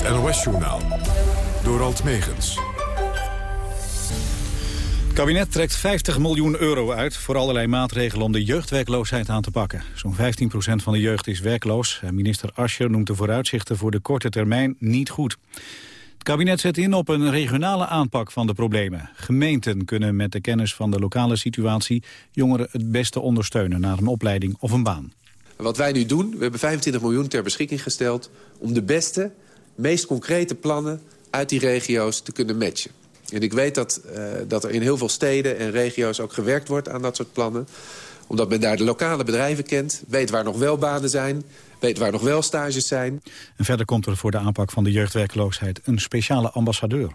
Het NOS-journaal. Door Alt Megens. Het kabinet trekt 50 miljoen euro uit voor allerlei maatregelen om de jeugdwerkloosheid aan te pakken. Zo'n 15% van de jeugd is werkloos. En minister Ascher noemt de vooruitzichten voor de korte termijn niet goed. Het kabinet zet in op een regionale aanpak van de problemen. Gemeenten kunnen met de kennis van de lokale situatie jongeren het beste ondersteunen naar een opleiding of een baan. Wat wij nu doen, we hebben 25 miljoen ter beschikking gesteld... om de beste, meest concrete plannen uit die regio's te kunnen matchen. En ik weet dat, uh, dat er in heel veel steden en regio's ook gewerkt wordt aan dat soort plannen. Omdat men daar de lokale bedrijven kent, weet waar nog wel banen zijn weet waar nog wel stages zijn. En verder komt er voor de aanpak van de jeugdwerkloosheid een speciale ambassadeur.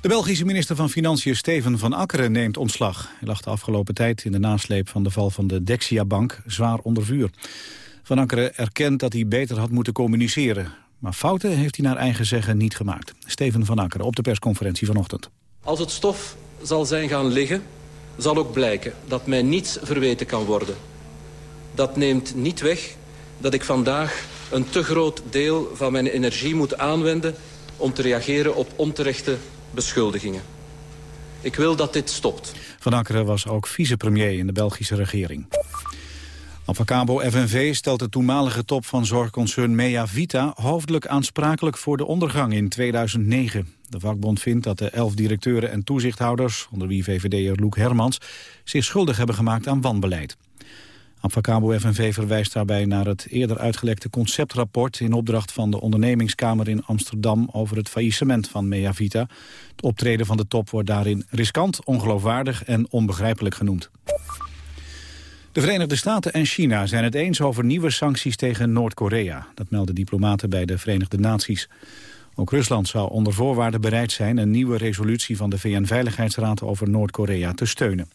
De Belgische minister van Financiën Steven van Akkeren neemt ontslag. Hij lag de afgelopen tijd in de nasleep van de val van de Dexia-bank zwaar onder vuur. Van Akkeren erkent dat hij beter had moeten communiceren. Maar fouten heeft hij naar eigen zeggen niet gemaakt. Steven van Akkeren op de persconferentie vanochtend. Als het stof zal zijn gaan liggen, zal ook blijken dat mij niets verweten kan worden. Dat neemt niet weg dat ik vandaag een te groot deel van mijn energie moet aanwenden... om te reageren op onterechte beschuldigingen. Ik wil dat dit stopt. Van Akkeren was ook vicepremier in de Belgische regering. Avacabo FNV stelt de toenmalige top van zorgconcern Mea Vita... hoofdelijk aansprakelijk voor de ondergang in 2009. De vakbond vindt dat de elf directeuren en toezichthouders... onder wie VVD'er Loek Hermans... zich schuldig hebben gemaakt aan wanbeleid. Avacabo FNV verwijst daarbij naar het eerder uitgelekte conceptrapport... in opdracht van de ondernemingskamer in Amsterdam over het faillissement van Meavita. Het optreden van de top wordt daarin riskant, ongeloofwaardig en onbegrijpelijk genoemd. De Verenigde Staten en China zijn het eens over nieuwe sancties tegen Noord-Korea. Dat melden diplomaten bij de Verenigde Naties. Ook Rusland zou onder voorwaarden bereid zijn... een nieuwe resolutie van de VN-veiligheidsraad over Noord-Korea te steunen.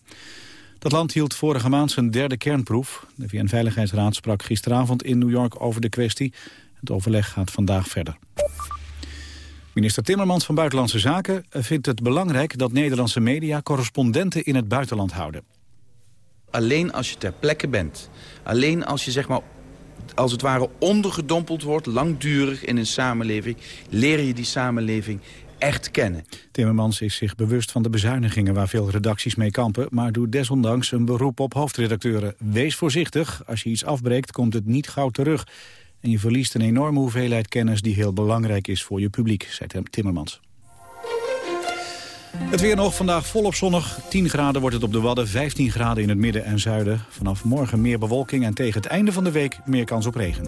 Dat land hield vorige maand zijn derde kernproef. De VN-veiligheidsraad sprak gisteravond in New York over de kwestie. Het overleg gaat vandaag verder. Minister Timmermans van Buitenlandse Zaken vindt het belangrijk dat Nederlandse media correspondenten in het buitenland houden. Alleen als je ter plekke bent, alleen als je zeg maar als het ware ondergedompeld wordt, langdurig in een samenleving, leer je die samenleving echt kennen. Timmermans is zich bewust van de bezuinigingen waar veel redacties mee kampen... maar doet desondanks een beroep op hoofdredacteuren. Wees voorzichtig, als je iets afbreekt komt het niet gauw terug. En je verliest een enorme hoeveelheid kennis die heel belangrijk is voor je publiek, zei Timmermans. Het weer nog, vandaag volop zonnig. 10 graden wordt het op de Wadden, 15 graden in het midden en zuiden. Vanaf morgen meer bewolking en tegen het einde van de week meer kans op regen.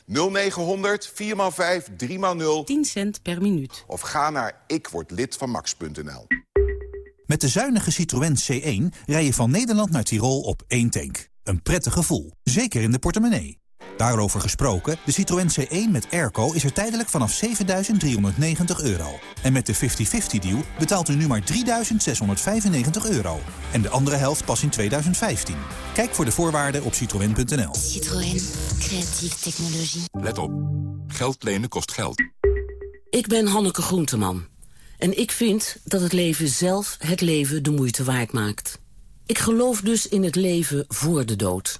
0900 4x5 3x0 10 cent per minuut. Of ga naar ikwordlidvanmax.nl. Met de zuinige Citroën C1 rij je van Nederland naar Tirol op één tank. Een prettig gevoel, zeker in de portemonnee. Daarover gesproken, de Citroën C1 met airco is er tijdelijk vanaf 7.390 euro. En met de 50-50-deal betaalt u nu maar 3.695 euro. En de andere helft pas in 2015. Kijk voor de voorwaarden op citroën.nl. Citroën. Creatieve technologie. Let op. Geld lenen kost geld. Ik ben Hanneke Groenteman. En ik vind dat het leven zelf het leven de moeite waard maakt. Ik geloof dus in het leven voor de dood.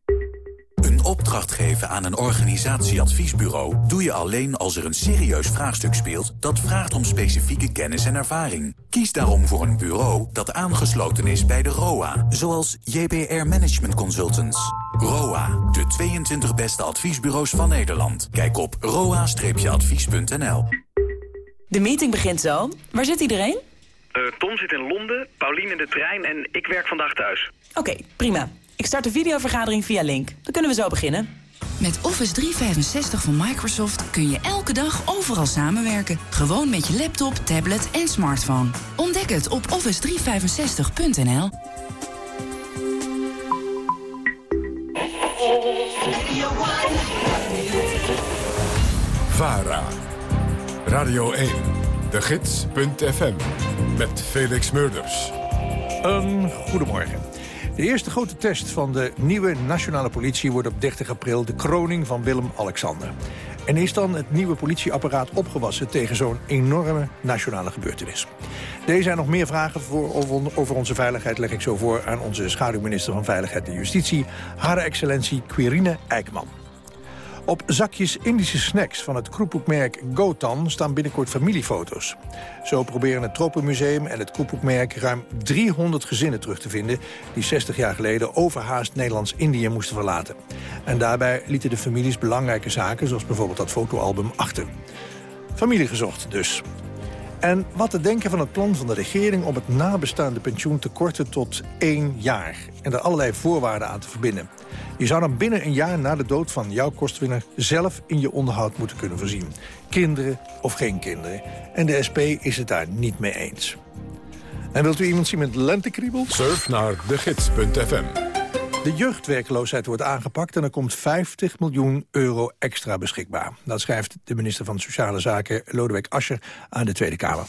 Een opdracht geven aan een organisatieadviesbureau doe je alleen als er een serieus vraagstuk speelt dat vraagt om specifieke kennis en ervaring. Kies daarom voor een bureau dat aangesloten is bij de ROA, zoals JBR Management Consultants. ROA, de 22 beste adviesbureaus van Nederland. Kijk op roa-advies.nl. De meeting begint zo. Waar zit iedereen? Uh, Tom zit in Londen, Paulien in de trein en ik werk vandaag thuis. Oké, prima. Ik start de videovergadering via Link. Dan kunnen we zo beginnen. Met Office 365 van Microsoft kun je elke dag overal samenwerken. Gewoon met je laptop, tablet en smartphone. Ontdek het op office365.nl. VARA. Radio 1. De Gids.fm. Met Felix Murders. Een goedemorgen. De eerste grote test van de nieuwe nationale politie wordt op 30 april de kroning van Willem-Alexander. En is dan het nieuwe politieapparaat opgewassen tegen zo'n enorme nationale gebeurtenis? Deze en nog meer vragen voor, over, onze veiligheid leg ik zo voor aan onze schaduwminister van Veiligheid en Justitie, Hare Excellentie Quirine Eijkman. Op zakjes Indische snacks van het kroephoekmerk Gotan staan binnenkort familiefoto's. Zo proberen het Tropenmuseum en het kroephoekmerk ruim 300 gezinnen terug te vinden... die 60 jaar geleden overhaast Nederlands-Indië moesten verlaten. En daarbij lieten de families belangrijke zaken, zoals bijvoorbeeld dat fotoalbum, achter. Familie gezocht dus. En wat te denken van het plan van de regering om het nabestaande pensioen te korten tot één jaar. En er allerlei voorwaarden aan te verbinden. Je zou dan binnen een jaar na de dood van jouw kostwinner zelf in je onderhoud moeten kunnen voorzien. Kinderen of geen kinderen. En de SP is het daar niet mee eens. En wilt u iemand zien met lentekriebel? Surf naar degids.fm. De jeugdwerkloosheid wordt aangepakt en er komt 50 miljoen euro extra beschikbaar. Dat schrijft de minister van Sociale Zaken Lodewijk Asscher aan de Tweede Kamer.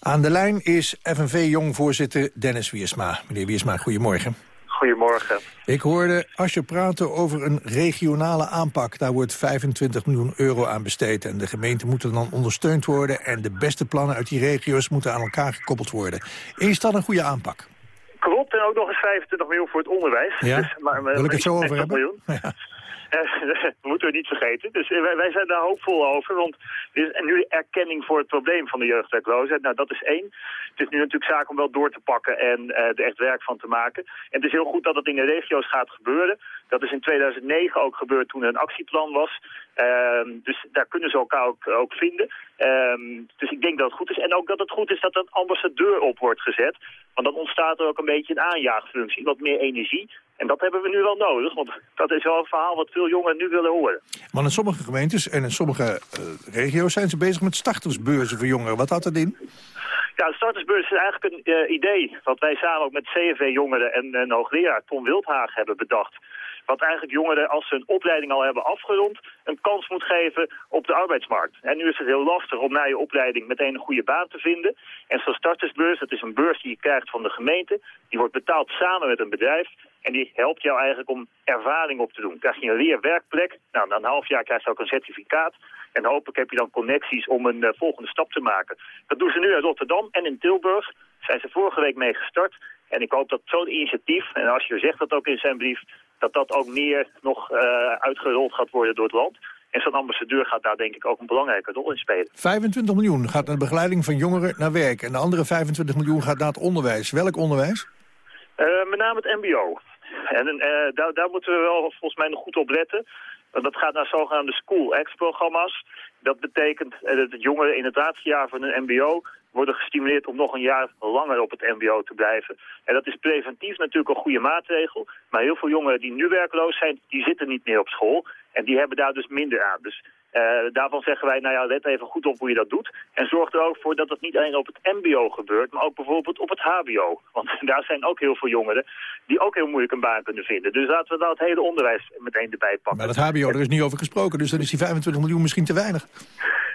Aan de lijn is FNV-jongvoorzitter Dennis Wiersma. Meneer Wiersma, goedemorgen. Goedemorgen. Ik hoorde Asscher praten over een regionale aanpak. Daar wordt 25 miljoen euro aan besteed. En de gemeenten moeten dan ondersteund worden. En de beste plannen uit die regio's moeten aan elkaar gekoppeld worden. Is dat een goede aanpak? En ook nog eens 25 miljoen voor het onderwijs. Ja? Dus, maar, Wil ik het zo over hebben? Miljoen. Ja. dat moeten we niet vergeten. Dus wij, wij zijn daar hoopvol over. Want er is nu erkenning voor het probleem van de jeugdwerkloosheid. Nou, dat is één. Het is nu natuurlijk zaak om wel door te pakken en uh, er echt werk van te maken. En het is heel goed dat het in de regio's gaat gebeuren. Dat is in 2009 ook gebeurd toen er een actieplan was. Uh, dus daar kunnen ze elkaar ook, ook vinden. Uh, dus ik denk dat het goed is. En ook dat het goed is dat een ambassadeur op wordt gezet. Want dan ontstaat er ook een beetje een aanjaagfunctie. Wat meer energie. En dat hebben we nu wel nodig, want dat is wel een verhaal wat veel jongeren nu willen horen. Maar in sommige gemeentes en in sommige uh, regio's zijn ze bezig met startersbeurzen voor jongeren. Wat houdt dat in? Ja, startersbeurs is eigenlijk een uh, idee wat wij samen ook met CFW-jongeren en een hoogleraar Tom Wildhaag hebben bedacht. Wat eigenlijk jongeren, als ze een opleiding al hebben afgerond, een kans moet geven op de arbeidsmarkt. En nu is het heel lastig om na je opleiding meteen een goede baan te vinden. En zo'n startersbeurs, dat is een beurs die je krijgt van de gemeente. Die wordt betaald samen met een bedrijf. En die helpt jou eigenlijk om ervaring op te doen. Krijg je een leerwerkplek, nou, na een half jaar krijg je ook een certificaat. En hopelijk heb je dan connecties om een uh, volgende stap te maken. Dat doen ze nu in Rotterdam en in Tilburg. Zijn ze vorige week mee gestart. En ik hoop dat zo'n initiatief, en als je zegt dat ook in zijn brief... dat dat ook meer nog uh, uitgerold gaat worden door het land. En zo'n ambassadeur gaat daar denk ik ook een belangrijke rol in spelen. 25 miljoen gaat naar de begeleiding van jongeren naar werk. En de andere 25 miljoen gaat naar het onderwijs. Welk onderwijs? Uh, met name het mbo. En uh, daar, daar moeten we wel volgens mij nog goed op letten. Want dat gaat naar zogenaamde School X-programma's. Dat betekent uh, dat jongeren in het laatste jaar van hun mbo worden gestimuleerd om nog een jaar langer op het mbo te blijven. En dat is preventief natuurlijk een goede maatregel. Maar heel veel jongeren die nu werkloos zijn, die zitten niet meer op school. En die hebben daar dus minder aan. Dus uh, daarvan zeggen wij, nou ja, let even goed op hoe je dat doet. En zorg er ook voor dat het niet alleen op het mbo gebeurt, maar ook bijvoorbeeld op het hbo. Want daar zijn ook heel veel jongeren die ook heel moeilijk een baan kunnen vinden. Dus laten we daar het hele onderwijs meteen erbij pakken. Maar dat hbo, er is niet over gesproken, dus dan is die 25 miljoen misschien te weinig.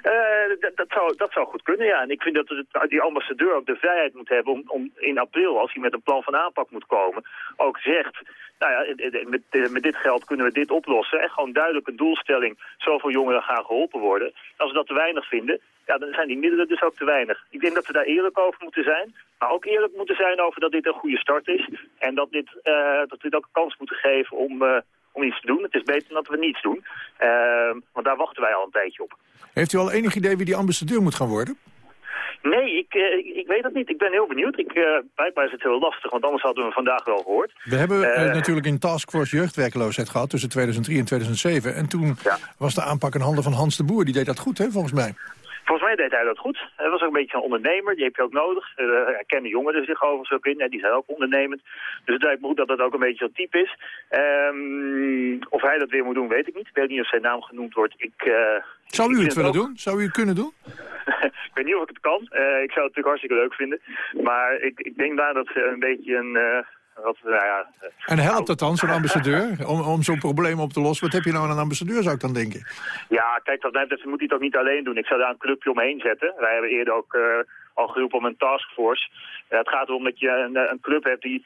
Uh, dat, zou, dat zou goed kunnen, ja. En ik vind dat het, die ambassadeur ook de vrijheid moet hebben om, om in april, als hij met een plan van aanpak moet komen, ook zegt, nou ja, met, met dit geld kunnen we dit oplossen. En gewoon duidelijk een doelstelling, zoveel jongeren gaan geholpen worden. Als we dat te weinig vinden, ja, dan zijn die middelen dus ook te weinig. Ik denk dat we daar eerlijk over moeten zijn. Maar ook eerlijk moeten zijn over dat dit een goede start is. En dat, dit, uh, dat we dit ook een kans moeten geven om, uh, om iets te doen. Het is beter dan dat we niets doen. Uh, want daar wachten wij al een tijdje op. Heeft u al enig idee wie die ambassadeur moet gaan worden? Nee, ik, uh, ik weet het niet. Ik ben heel benieuwd. Ik, uh, blijkbaar is het heel lastig, want anders hadden we hem vandaag wel gehoord. We hebben uh, natuurlijk een taskforce jeugdwerkloosheid gehad tussen 2003 en 2007. En toen ja. was de aanpak in handen van Hans de Boer. Die deed dat goed, hè, volgens mij. Volgens mij deed hij dat goed. Hij was ook een beetje een ondernemer, die heb je ook nodig. Er kennen jongeren zich overigens ook in, en die zijn ook ondernemend. Dus het lijkt me goed dat dat ook een beetje dat type is. Um, of hij dat weer moet doen, weet ik niet. Ik weet niet of zijn naam genoemd wordt. Ik, uh, zou u het willen doen? Zou u het kunnen doen? ik weet niet of ik het kan. Uh, ik zou het natuurlijk hartstikke leuk vinden. Maar ik, ik denk daar dat ze een beetje een... Uh, wat, nou ja, en helpt dat dan, zo'n ambassadeur, om, om zo'n probleem op te lossen? Wat heb je nou aan een ambassadeur, zou ik dan denken? Ja, kijk, dat, dat moet hij toch niet alleen doen. Ik zou daar een clubje omheen zetten. Wij hebben eerder ook uh, al geroepen om een taskforce. het gaat erom dat je een, een club hebt die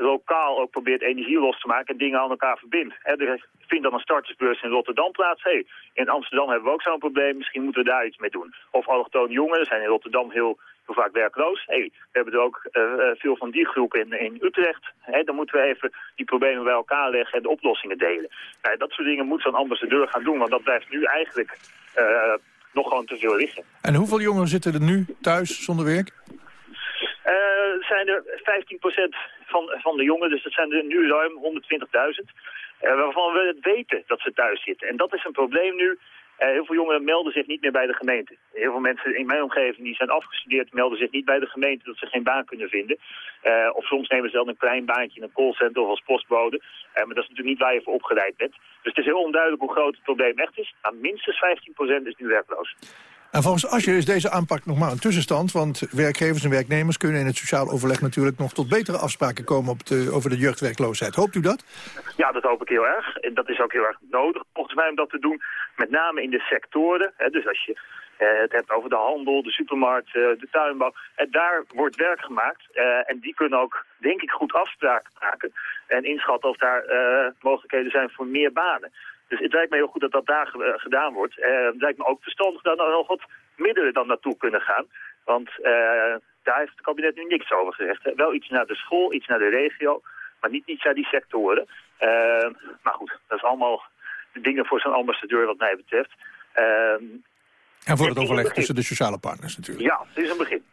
lokaal ook probeert energie los te maken en dingen aan elkaar verbindt. He, er vindt dan een startersbeurs in Rotterdam plaats. Hey, in Amsterdam hebben we ook zo'n probleem, misschien moeten we daar iets mee doen. Of allochtone jongeren zijn in Rotterdam heel, heel vaak werkloos. Hey, we hebben er ook uh, veel van die groepen in, in Utrecht. Hey, dan moeten we even die problemen bij elkaar leggen en de oplossingen delen. Nou, dat soort dingen moet zo'n ambassadeur gaan doen, want dat blijft nu eigenlijk uh, nog gewoon te veel liggen. En hoeveel jongeren zitten er nu thuis zonder werk? Uh, zijn er 15% van, van de jongeren, dus dat zijn er nu ruim 120.000, uh, waarvan we het weten dat ze thuis zitten. En dat is een probleem nu. Uh, heel veel jongeren melden zich niet meer bij de gemeente. Heel veel mensen in mijn omgeving die zijn afgestudeerd melden zich niet bij de gemeente dat ze geen baan kunnen vinden. Uh, of soms nemen ze dan een klein baantje in een callcenter of als postbode. Uh, maar dat is natuurlijk niet waar je voor opgeleid bent. Dus het is heel onduidelijk hoe groot het probleem echt is. Maar minstens 15% is nu werkloos. En volgens Asje is deze aanpak nog maar een tussenstand... want werkgevers en werknemers kunnen in het sociaal overleg natuurlijk... nog tot betere afspraken komen op de, over de jeugdwerkloosheid. Hoopt u dat? Ja, dat hoop ik heel erg. En dat is ook heel erg nodig, volgens mij, om dat te doen. Met name in de sectoren. Hè, dus als je uh, het hebt over de handel, de supermarkt, uh, de tuinbouw. En daar wordt werk gemaakt. En die kunnen ook, denk ik, goed afspraken maken. En inschatten of daar mogelijkheden zijn voor meer banen. Dus het lijkt me heel goed dat dat daar gedaan wordt. Uh, het lijkt me ook verstandig dat er nog wat middelen dan naartoe kunnen gaan. Want uh, daar heeft het kabinet nu niks over gezegd. Wel iets naar de school, iets naar de regio, maar niet iets naar die sectoren. Uh, maar goed, dat is allemaal dingen voor zo'n ambassadeur wat mij betreft. en voor het overleg tussen de sociale partners natuurlijk. Ja, het is een begin.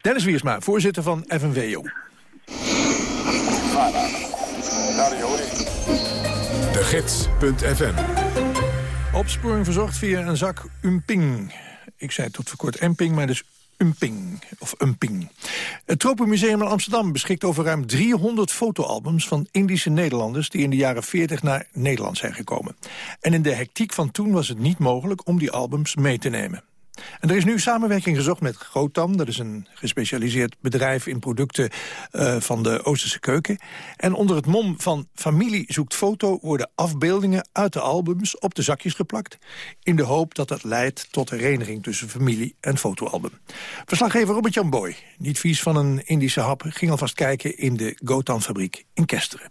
Dennis Wiersma, voorzitter van FNWO. De Gids.fm Opsporing verzocht via een zak Umping. Ik zei tot voor kort Emping, maar dus Umping. Of Umping. Het Tropenmuseum in Amsterdam beschikt over ruim 300 fotoalbums van Indische Nederlanders die in de jaren 40 naar Nederland zijn gekomen. En in de hectiek van toen was het niet mogelijk om die albums mee te nemen. En er is nu samenwerking gezocht met Groottam. Dat is een gespecialiseerd bedrijf in producten uh, van de Oosterse keuken. En onder het mom van familie zoekt foto... worden afbeeldingen uit de albums op de zakjes geplakt... in de hoop dat dat leidt tot hereniging tussen familie en fotoalbum. Verslaggever Robert-Jan Boy, niet vies van een Indische hap... ging alvast kijken in de Gotan-fabriek in Kesteren.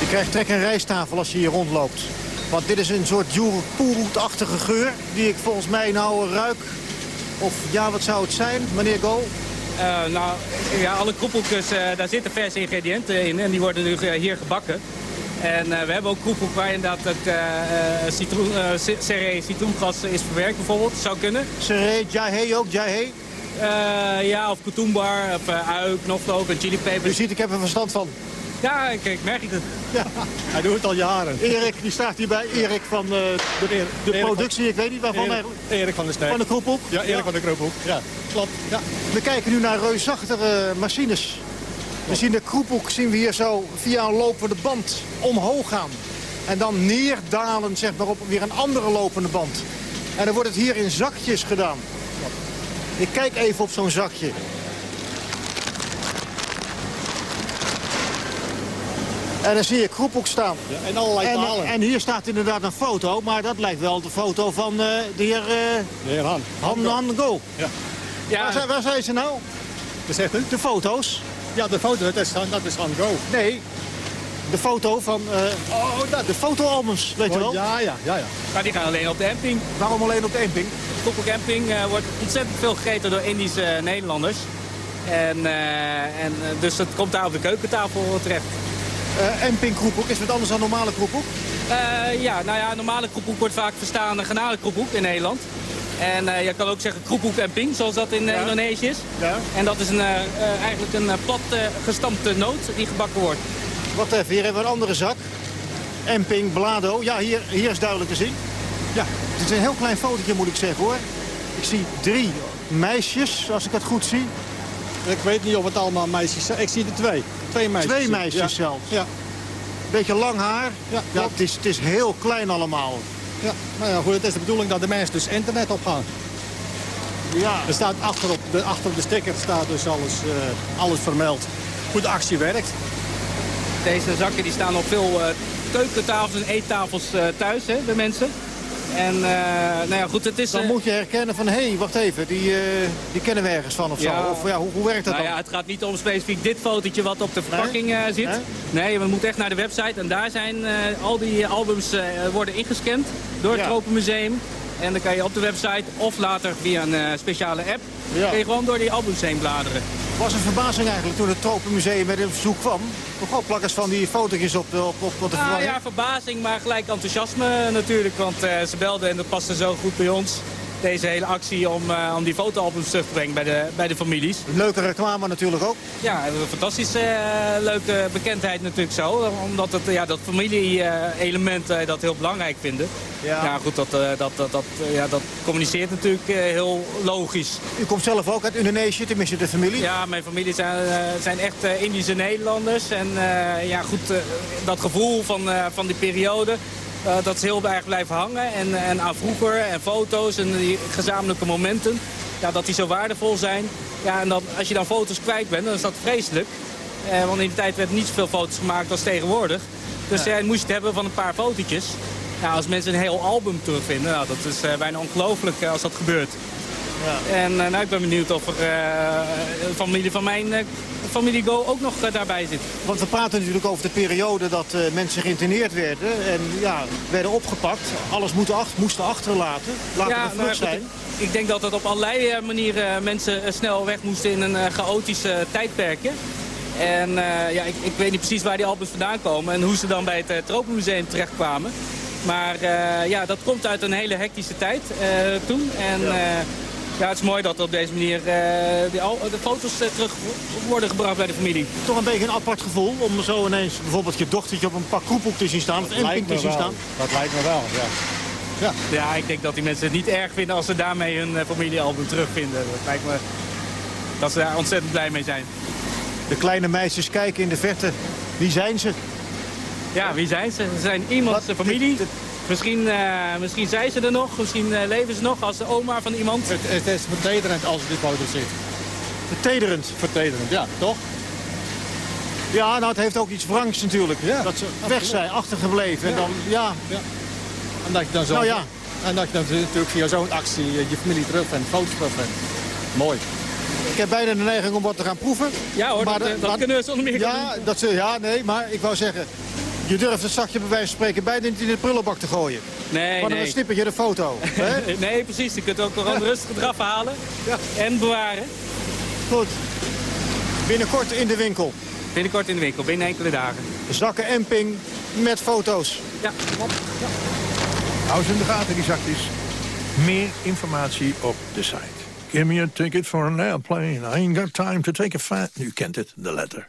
Je krijgt trek- en rijstafel als je hier rondloopt. Want dit is een soort joerenpoelachtige geur die ik volgens mij nou ruik. Of ja, wat zou het zijn, meneer Go? Uh, nou, ja, alle kroepeltjes, uh, daar zitten verse ingrediënten in en die worden nu hier gebakken. En uh, we hebben ook kroepelk waar inderdaad het citroen, citroengras is verwerkt bijvoorbeeld. Zou kunnen. Serré, jahe ook, jahe? ja, of kutumbar, of ui, knoflook en chilipeper. Je ziet, ik heb er verstand van. Ja, ik, ik merk het. Ja, hij doet het al jaren. Erik, die staat hier bij. Erik van uh, de, de productie, ik weet niet waarvan. Erik, Erik van de Sterk. Van de Kroephoek? Ja, Erik ja. van de Kroephoek. Ja, klopt. Ja. We kijken nu naar reusachtige machines. We zien de Kroephoek zien we hier zo via een lopende band omhoog gaan. En dan neerdalen, zeg maar, op weer een andere lopende band. En dan wordt het hier in zakjes gedaan. Ik kijk even op zo'n zakje. En dan zie je Kroephoek staan. Ja, en allerlei en, En hier staat inderdaad een foto, maar dat lijkt wel de foto van uh, de heer... Uh, de heer Han. Han, Han Go. Ja. ja. Waar, zijn, waar zijn ze nou? Wat zegt u? De foto's. Ja, de foto, dat is, dat is Han Go. Nee, de foto van... Uh, oh, dat. De fotoalbums, weet je wel? Ja, ja, ja, ja. Maar die gaan alleen op de Emping. Waarom alleen op de Emping? Kroephoek Emping uh, wordt ontzettend veel gegeten door Indische Nederlanders. En, uh, en dus het komt daar op de keukentafel terecht. Uh, Emping kroephoek, is het anders dan normale kroephoek? Uh, ja, nou ja, normale kroephoek wordt vaak verstaan garnalen kroephoek in Nederland. En uh, je kan ook zeggen kroephoek en ping, zoals dat in ja. Indonesië is. Ja. En dat is een, eigenlijk een plat gestampte noot die gebakken wordt. Wat even, hier hebben we een andere zak. Emping, Blado. Ja, hier, hier is duidelijk te zien. Ja, het is een heel klein fotootje moet ik zeggen hoor. Ik zie drie meisjes, als ik het goed zie. Ik weet niet of het allemaal meisjes zijn. Ik zie er twee. Twee meisjes. Twee meisjes Ja. zelfs. Ja. Beetje lang haar. Ja, Ja, het, is, het is heel klein allemaal. Ja, nou ja, goed, het is de bedoeling dat de mensen dus internet opgaan. Ja. Er staat achter op de, achter op de sticker staat dus alles, eh, alles vermeld. Hoe de actie werkt. Deze zakken die staan op veel eh, keukentafels en eettafels eh, thuis hè, bij mensen. En eh, nou ja, goed, het is... Dan eh, moet je herkennen van, hé, hey, wacht even, die, eh, die kennen we ergens van of Ja. zo. Of ja, hoe, hoe werkt dat nou dan? ja, het gaat niet om specifiek dit fotootje wat op de verpakking zit. Nee? Nee, we moeten echt naar de website. En daar zijn al die albums worden ingescand door het Ja. Tropenmuseum. En dan kan je op de website of later via een speciale app... Ja. kun je gewoon door die albums heen bladeren. Was een verbazing eigenlijk toen het Tropenmuseum met een verzoek kwam. Nogal plakkers van die fotootjes op de, op, op, op de verwarring. ja, verbazing, maar gelijk enthousiasme natuurlijk. Want eh, ze belden en dat paste zo goed bij ons. Deze hele actie om, eh, om die fotoalbums terug te brengen bij de, bij de families. Leuke reclame natuurlijk ook. Ja, een fantastische eh, leuke bekendheid natuurlijk zo. Omdat het, ja, dat familie-element eh, dat heel belangrijk vinden. Ja. Ja, goed, dat, dat, dat, dat, ja, dat communiceert natuurlijk heel logisch. U komt zelf ook uit Indonesië, tenminste de familie. Ja, mijn familie zijn, zijn echt Indische Nederlanders. En ja, goed, dat gevoel van, van die periode... eh, dat is heel erg blijven hangen. En, en aan vroeger en foto's en die gezamenlijke momenten. Ja, dat die zo waardevol zijn. Ja, en dan, als je dan foto's kwijt bent, dan is dat vreselijk. Eh, want in die tijd werd niet zoveel foto's gemaakt als tegenwoordig. Dus ja. moest je het hebben van een paar fotootjes. Ja, als mensen een heel album terugvinden, nou, dat is eh, bijna ongelooflijk als dat gebeurt. Ja. En eh, nou, ik ben benieuwd of er eh, een familie van mijn eh, familie Go ook nog eh, daarbij zit. Want we praten natuurlijk over de periode dat eh, mensen geïnterneerd werden. En ja, werden opgepakt. Alles moeten ach moesten achterlaten. Laten vlug goed, zijn. Ik denk dat het op allerlei eh, manieren mensen eh, snel weg moesten in een eh, chaotisch eh, tijdperkje. En eh, ja, ik, ik weet niet precies waar die albums vandaan komen en hoe ze dan bij het Tropenmuseum terechtkwamen. Maar ja, dat komt uit een hele hectische tijd toen. En ja. Ja. het is mooi dat op deze manier die al, de foto's terug worden gebracht bij de familie. Toch een beetje een apart gevoel om zo ineens bijvoorbeeld je dochtertje op een pak koepel te zien staan. Of een te zien staan. Dat lijkt me wel, ja. Ja. ja, ik denk dat die mensen het niet erg vinden als ze daarmee hun familiealbum terugvinden. Dat lijkt me dat ze daar ontzettend blij mee zijn. De kleine meisjes kijken in de verte. Wie zijn ze? Ja, wie zijn ze? Ze zijn iemands familie. Misschien, uh, misschien zijn ze er nog, misschien uh, leven ze nog als de oma van iemand. Het, het is vertederend als je die foto ziet. Vertederend? Vertederend, ja, toch? Ja, nou het heeft ook iets wrangs natuurlijk. Ja, dat ze weg zijn, achtergebleven. Ja. En dan, ja. ja. En dat je dan zo... Nou ja. En dat je dan natuurlijk via zo'n actie je familie terugvindt, foto's terugvindt. Mooi. Ik heb bijna de neiging om wat te gaan proeven. Ja hoor, maar dat, de, dat maar, kunnen we zonder meer ja, doen. Dat ze, ja, nee, maar ik wou zeggen... Je durft het zakje bij wijze van spreken bijna niet in de prullenbak te gooien. Nee, Van nee. een snippertje de foto. hè? nee, precies. Je kunt ook gewoon rustig eraf halen ja. en bewaren. Goed. Binnenkort in de winkel. Binnenkort in de winkel, binnen enkele dagen. Zakken en ping met foto's. Ja, klopt. Ja. Hou ze in de gaten, die zakjes. Meer informatie op de site. Give me a ticket for an airplane. I ain't got time to take a fat... U kent het, de letter.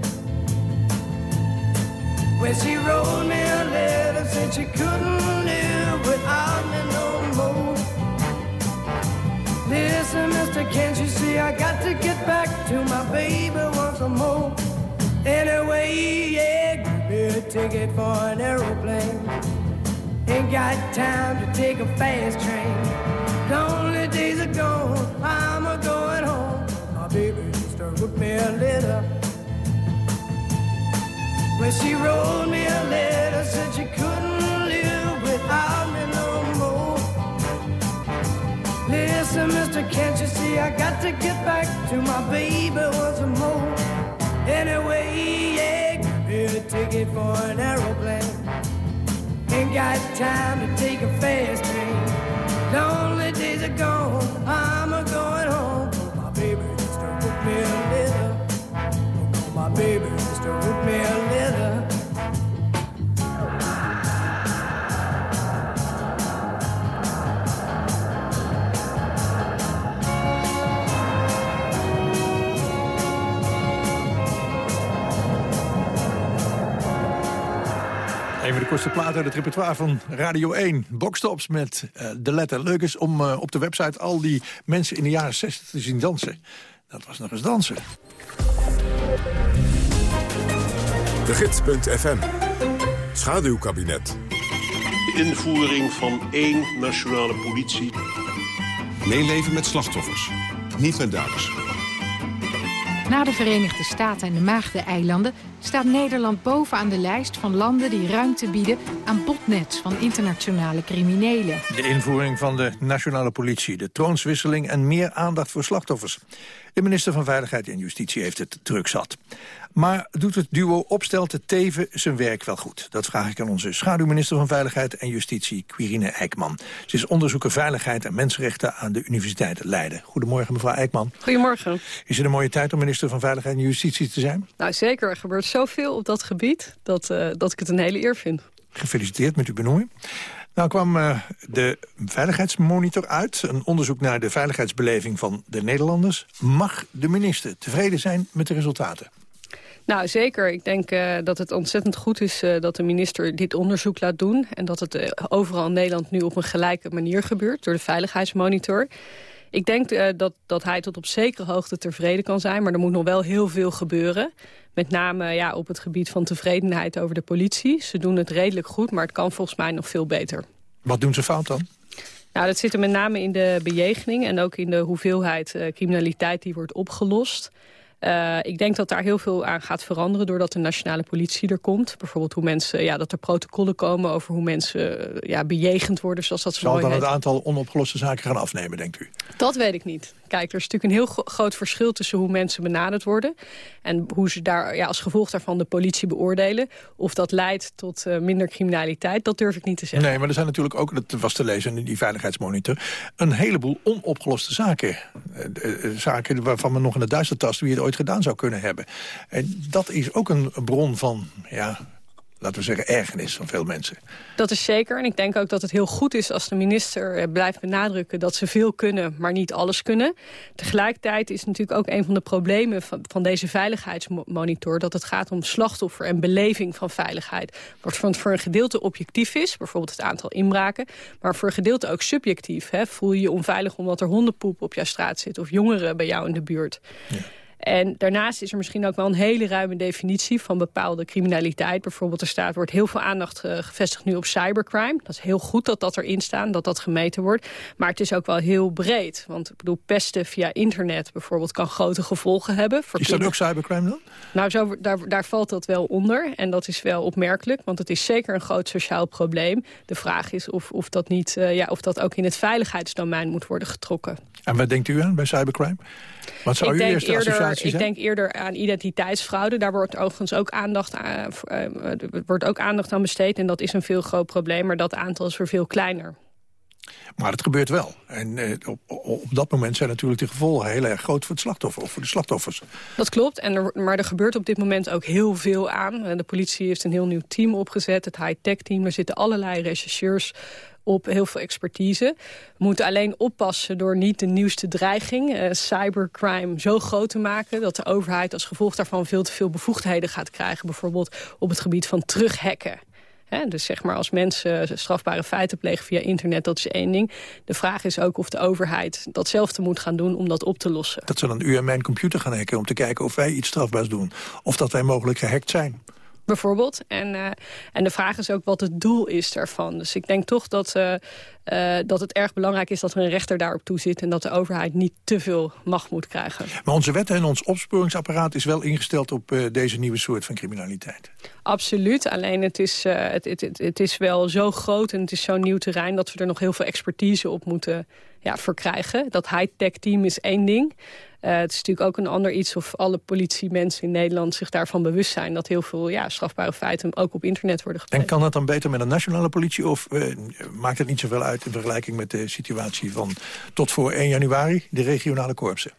When she wrote me a letter, said she couldn't live without me no more. Listen, mister, can't you see I got to get back to my baby once more? Anyway, yeah, give me a ticket for an aeroplane. Ain't got time to take a fast train. Lonely days are gone, I'm a going home. My baby just wrote me a letter. When she wrote me a letter, said she couldn't live without me no more. Listen, mister, can't you see I got to get back to my baby once more? Anyway, yeah, me a ticket for an aeroplane. Ain't got time to take a fast train. Lonely days are gone, I'm a going home. Oh, my baby just to wrote me a letter. Oh, my baby just to wrote me a letter. Platen uit het repertoire van Radio 1. Boxtops met eh, de letter. Leuk is om eh, op de website al die mensen in de jaren 60 te zien dansen. Dat was nog eens dansen. De Gids.fm. Schaduwkabinet. Invoering van één nationale politie. Meeleven met slachtoffers, niet met daders. Na de Verenigde Staten en de Maagde-eilanden staat Nederland bovenaan de lijst van landen die ruimte bieden aan botnets van internationale criminelen. De invoering van de nationale politie, de troonswisseling en meer aandacht voor slachtoffers. De minister van Veiligheid en Justitie heeft het druk zat. Maar doet het duo Opstelten Teven zijn werk wel goed? Dat vraag ik aan onze schaduwminister van Veiligheid en Justitie, Quirine Eijkman. Ze is onderzoeker Veiligheid en Mensenrechten aan de Universiteit Leiden. Goedemorgen, mevrouw Eijkman. Goedemorgen. Is het een mooie tijd om minister van Veiligheid en Justitie te zijn? Nou zeker, er gebeurt zoveel op dat gebied dat, uh, dat ik het een hele eer vind. Gefeliciteerd met uw benoeming. Nou kwam uh, de Veiligheidsmonitor uit. Een onderzoek naar de veiligheidsbeleving van de Nederlanders. Mag de minister tevreden zijn met de resultaten? Nou, zeker. Ik denk uh, dat het ontzettend goed is uh, dat de minister dit onderzoek laat doen. En dat het overal in Nederland nu op een gelijke manier gebeurt door de Veiligheidsmonitor. Ik denk dat, dat hij tot op zekere hoogte tevreden kan zijn. Maar er moet nog wel heel veel gebeuren. Met name ja, op het gebied van tevredenheid over de politie. Ze doen het redelijk goed, maar het kan volgens mij nog veel beter. Wat doen ze fout dan? Nou, dat zit er met name in de bejegening en ook in de hoeveelheid uh, criminaliteit die wordt opgelost. Uh, ik denk dat daar heel veel aan gaat veranderen doordat de nationale politie er komt. Bijvoorbeeld hoe mensen, ja, dat er protocollen komen over hoe mensen ja, bejegend worden. Zoals dat Zal dan het aantal onopgeloste zaken gaan afnemen, denkt u? Dat weet ik niet. Kijk, er is natuurlijk een heel groot verschil tussen hoe mensen benaderd worden. En hoe ze daar ja, als gevolg daarvan de politie beoordelen. Of dat leidt tot uh, minder criminaliteit, dat durf ik niet te zeggen. Nee, maar er zijn natuurlijk ook, dat was te lezen in die veiligheidsmonitor... een heleboel onopgeloste zaken. zaken waarvan we nog in de duister tasten wie het ooit gedaan zou kunnen hebben. En dat is ook een bron van, ja, laten we zeggen, ergernis van veel mensen. Dat is zeker. En ik denk ook dat het heel goed is als de minister blijft benadrukken... dat ze veel kunnen, maar niet alles kunnen. Tegelijkertijd is natuurlijk ook een van de problemen van, van deze veiligheidsmonitor... dat het gaat om slachtoffer en beleving van veiligheid. Wat voor, voor een gedeelte objectief is, bijvoorbeeld het aantal inbraken... maar voor een gedeelte ook subjectief. Hè? Voel je je onveilig omdat er hondenpoep op jouw straat zit... of jongeren bij jou in de buurt. Ja. En daarnaast is er misschien ook wel een hele ruime definitie van bepaalde criminaliteit. Bijvoorbeeld er staat, wordt heel veel aandacht uh, gevestigd nu op cybercrime. Dat is heel goed dat dat erin staat, dat dat gemeten wordt. Maar het is ook wel heel breed. Want ik bedoel, pesten via internet bijvoorbeeld kan grote gevolgen hebben. Voor is dat ook cybercrime dan? Nou, zo, daar, daar valt dat wel onder. En dat is wel opmerkelijk, want het is zeker een groot sociaal probleem. De vraag is of, of, dat, niet, uh, ja, of dat ook in het veiligheidsdomein moet worden getrokken. En wat denkt u aan bij cybercrime? Wat zou ik uw eerste eerder, associatie Ik zijn? denk eerder aan identiteitsfraude. Daar wordt overigens ook aandacht aan, uh, wordt ook aandacht aan besteed. En dat is een veel groot probleem, maar dat aantal is weer veel kleiner. Maar het gebeurt wel. En eh, op, op, dat moment zijn natuurlijk de gevolgen heel erg groot voor het slachtoffer of voor de slachtoffers. Dat klopt, en er, maar er gebeurt op dit moment ook heel veel aan. De politie heeft een heel nieuw team opgezet, het high-tech team. Er zitten allerlei rechercheurs op heel veel expertise. We moeten alleen oppassen door niet de nieuwste dreiging, uh, cybercrime, zo groot te maken... dat de overheid als gevolg daarvan veel te veel bevoegdheden gaat krijgen. Bijvoorbeeld op het gebied van terughacken. Dus zeg maar als mensen strafbare feiten plegen via internet, dat is één ding. De vraag is ook of de overheid datzelfde moet gaan doen om dat op te lossen. Dat ze dan u en mijn computer gaan hacken om te kijken of wij iets strafbaars doen. Of dat wij mogelijk gehackt zijn. Bijvoorbeeld. En, uh, en de vraag is ook wat het doel is daarvan. Dus ik denk toch dat, uh, uh, dat het erg belangrijk is dat er een rechter daarop toe zit... en dat de overheid niet te veel macht moet krijgen. Maar onze wetten en ons opsporingsapparaat is wel ingesteld op deze nieuwe soort van criminaliteit. Absoluut. Alleen het is, het, het, het, het is wel zo groot en het is zo'n nieuw terrein... dat we er nog heel veel expertise op moeten ja, verkrijgen. Dat high-tech team is één ding. Uh, het is natuurlijk ook een ander iets of alle politiemensen in Nederland zich daarvan bewust zijn... dat heel veel ja, strafbare feiten ook op internet worden gepleegd. En kan dat dan beter met een nationale politie of uh, maakt het niet zoveel uit... in vergelijking met de situatie van tot voor 1 januari, de regionale korpsen?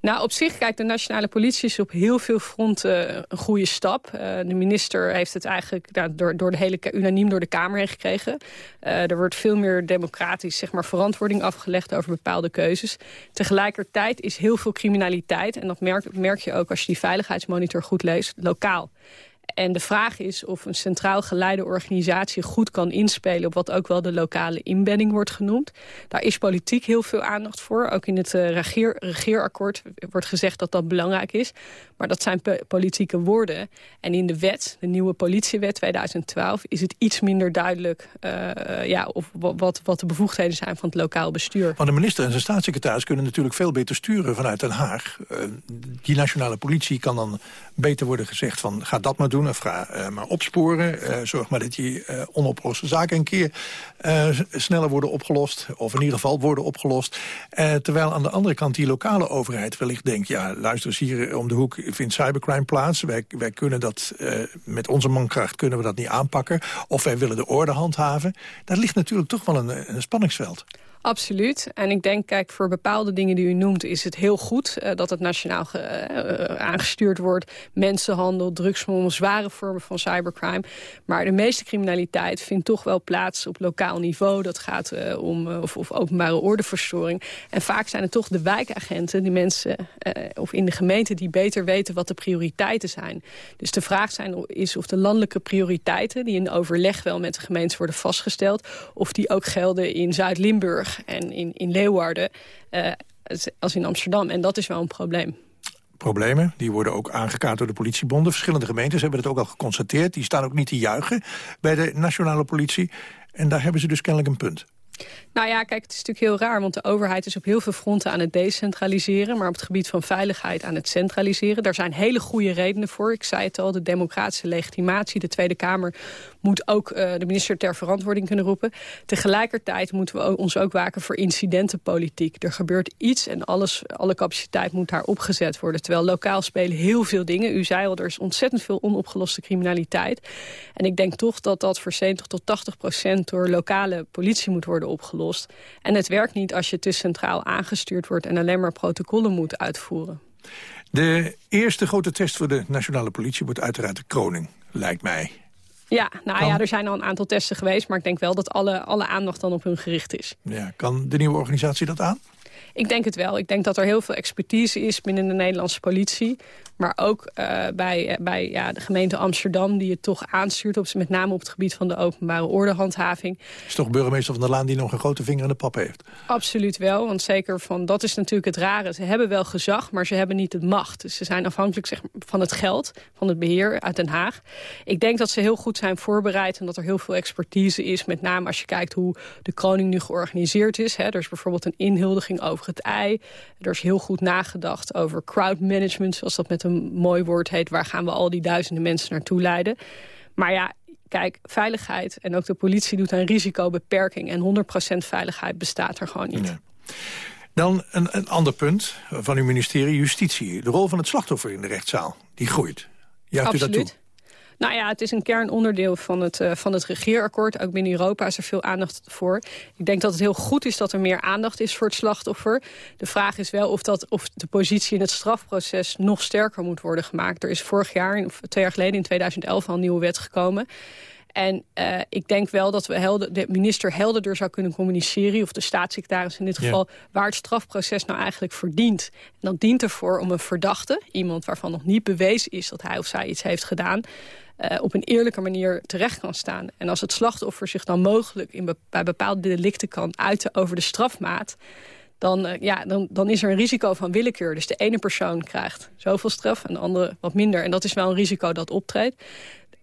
Nou, op zich, kijk, de nationale politie op heel veel fronten een goede stap. Uh, de minister heeft het eigenlijk nou, door, door de hele, unaniem door de Kamer heen gekregen. Uh, er wordt veel meer democratisch zeg maar, verantwoording afgelegd over bepaalde keuzes. Tegelijkertijd is heel veel criminaliteit, en dat merk je ook als je die veiligheidsmonitor goed leest, lokaal. En de vraag is of een centraal geleide organisatie goed kan inspelen... op wat ook wel de lokale inbedding wordt genoemd. Daar is politiek heel veel aandacht voor. Ook in het uh, regeer, regeerakkoord wordt gezegd dat dat belangrijk is. Maar dat zijn politieke woorden. En in de wet, de nieuwe politiewet 2012... is het iets minder duidelijk uh, ja, of wat, wat de bevoegdheden zijn van het lokaal bestuur. Want de minister en zijn staatssecretaris kunnen natuurlijk veel beter sturen vanuit Den Haag. Uh, die nationale politie kan dan beter worden gezegd van ga dat maar doen of ga uh, maar opsporen. Zorg maar dat die onopgeloste zaken een keer sneller worden opgelost. Of in ieder geval worden opgelost. terwijl aan de andere kant die lokale overheid wellicht denkt... ja, luister eens hier om de hoek vindt cybercrime plaats. Wij, kunnen dat met onze mankracht kunnen we dat niet aanpakken. Of wij willen de orde handhaven. Daar ligt natuurlijk toch wel een, een spanningsveld. Absoluut. En ik denk, kijk, voor bepaalde dingen die u noemt... is het heel goed uh, dat het nationaal uh, aangestuurd wordt. Mensenhandel, drugshandel, zware vormen van cybercrime. Maar de meeste criminaliteit vindt toch wel plaats op lokaal niveau. Dat gaat uh, om of, of, openbare ordeverstoring. En vaak zijn het toch de wijkagenten, die mensen... of in de gemeente die beter weten wat de prioriteiten zijn. Dus de vraag zijn, is of de landelijke prioriteiten... die in overleg wel met de gemeentes worden vastgesteld... of die ook gelden in Zuid-Limburg en in, in Leeuwarden uh, als in Amsterdam. En dat is wel een probleem. Problemen, die worden ook aangekaart door de politiebonden. Verschillende gemeentes hebben het ook al geconstateerd. Die staan ook niet te juichen bij de nationale politie. En daar hebben ze dus kennelijk een punt. Nou ja, kijk, het is natuurlijk heel raar, want de overheid is op heel veel fronten aan het decentraliseren, maar op het gebied van veiligheid aan het centraliseren. Daar zijn hele goede redenen voor. Ik zei het al, de democratische legitimatie. De Tweede Kamer moet ook uh, de minister ter verantwoording kunnen roepen. Tegelijkertijd moeten we ons ook waken voor incidentenpolitiek. Er gebeurt iets en alles, alle capaciteit moet daar opgezet worden. Terwijl lokaal spelen heel veel dingen. U zei al, er is ontzettend veel onopgeloste criminaliteit. En ik denk toch dat dat voor 70 tot 80 procent door lokale politie moet worden opgelost. En het werkt niet als je te centraal aangestuurd wordt... en alleen maar protocollen moet uitvoeren. De eerste grote test voor de nationale politie wordt uiteraard de kroning, lijkt mij. Ja, nou ja, er zijn al een aantal testen geweest... maar ik denk wel dat alle, alle aandacht dan op hun gericht is. Ja, kan de nieuwe organisatie dat aan? Ik denk het wel. Ik denk dat er heel veel expertise is binnen de Nederlandse politie. Maar ook uh, bij, eh, bij ja, de gemeente Amsterdam die het toch aanstuurt... Op, met name op het gebied van de openbare ordehandhaving. Is toch burgemeester van der Laan die nog een grote vinger in de pap heeft? Absoluut wel, want zeker van dat is natuurlijk het rare. Ze hebben wel gezag, maar ze hebben niet de macht. Dus ze zijn afhankelijk zeg, van het geld, van het beheer uit Den Haag. Ik denk dat ze heel goed zijn voorbereid... en dat er heel veel expertise is. Met name als je kijkt hoe de kroning nu georganiseerd is. Hè. Er is bijvoorbeeld een inhuldiging over het ei. Er is heel goed nagedacht over crowdmanagement, zoals dat met een mooi woord heet... waar gaan we al die duizenden mensen naartoe leiden. Maar ja, kijk, veiligheid en ook de politie doet een risicobeperking... en 100% veiligheid bestaat er gewoon niet. Dan een, een ander punt van uw ministerie, justitie. De rol van het slachtoffer in de rechtszaal, die groeit. Juicht Absoluut. u dat toe? Nou ja, het is een kernonderdeel van het, uh, van het regeerakkoord. Ook binnen Europa is er veel aandacht voor. Ik denk dat het heel goed is dat er meer aandacht is voor het slachtoffer. De vraag is wel of, dat, of de positie in het strafproces nog sterker moet worden gemaakt. Er is vorig jaar, of twee jaar geleden in 2011 al een nieuwe wet gekomen. En uh, ik denk wel dat we helder, de minister helderder zou kunnen communiceren... of de staatssecretaris in dit geval, ja. waar het strafproces nou eigenlijk verdient. En dat dient ervoor om een verdachte, iemand waarvan nog niet bewezen is... dat hij of zij iets heeft gedaan, uh, op een eerlijke manier terecht kan staan. En als het slachtoffer zich dan mogelijk in be bij bepaalde delicten kan uiten over de strafmaat... Dan, uh, ja, dan, dan is er een risico van willekeur. Dus de ene persoon krijgt zoveel straf en de andere wat minder. En dat is wel een risico dat optreedt.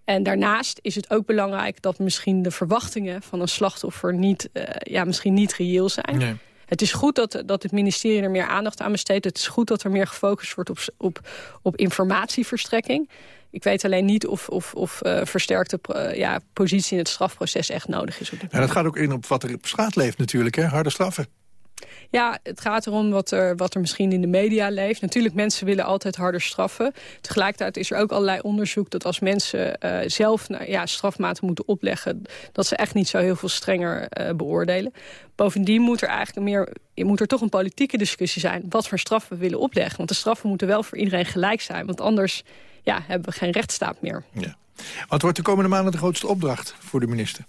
En daarnaast is het ook belangrijk dat misschien de verwachtingen van een slachtoffer niet, uh, ja, misschien niet reëel zijn. Nee. Het is goed dat, dat het ministerie er meer aandacht aan besteedt. Het is goed dat er meer gefocust wordt op, op, op informatieverstrekking. Ik weet alleen niet of, of, of uh, versterkte uh, ja, positie in het strafproces echt nodig is. Op dit en dat gaat ook in op wat er op straat leeft natuurlijk, hè? harde straffen. Ja, het gaat erom wat er, wat er misschien in de media leeft. Natuurlijk, mensen willen altijd harder straffen. Tegelijkertijd is er ook allerlei onderzoek dat als mensen uh, zelf nou, ja, strafmaten moeten opleggen... dat ze echt niet zo heel veel strenger uh, beoordelen. Bovendien moet er eigenlijk meer, moet er toch een politieke discussie zijn... wat voor straffen we willen opleggen. Want de straffen moeten wel voor iedereen gelijk zijn. Want anders ja, hebben we geen rechtsstaat meer. Ja. Wat wordt de komende maanden de grootste opdracht voor de minister?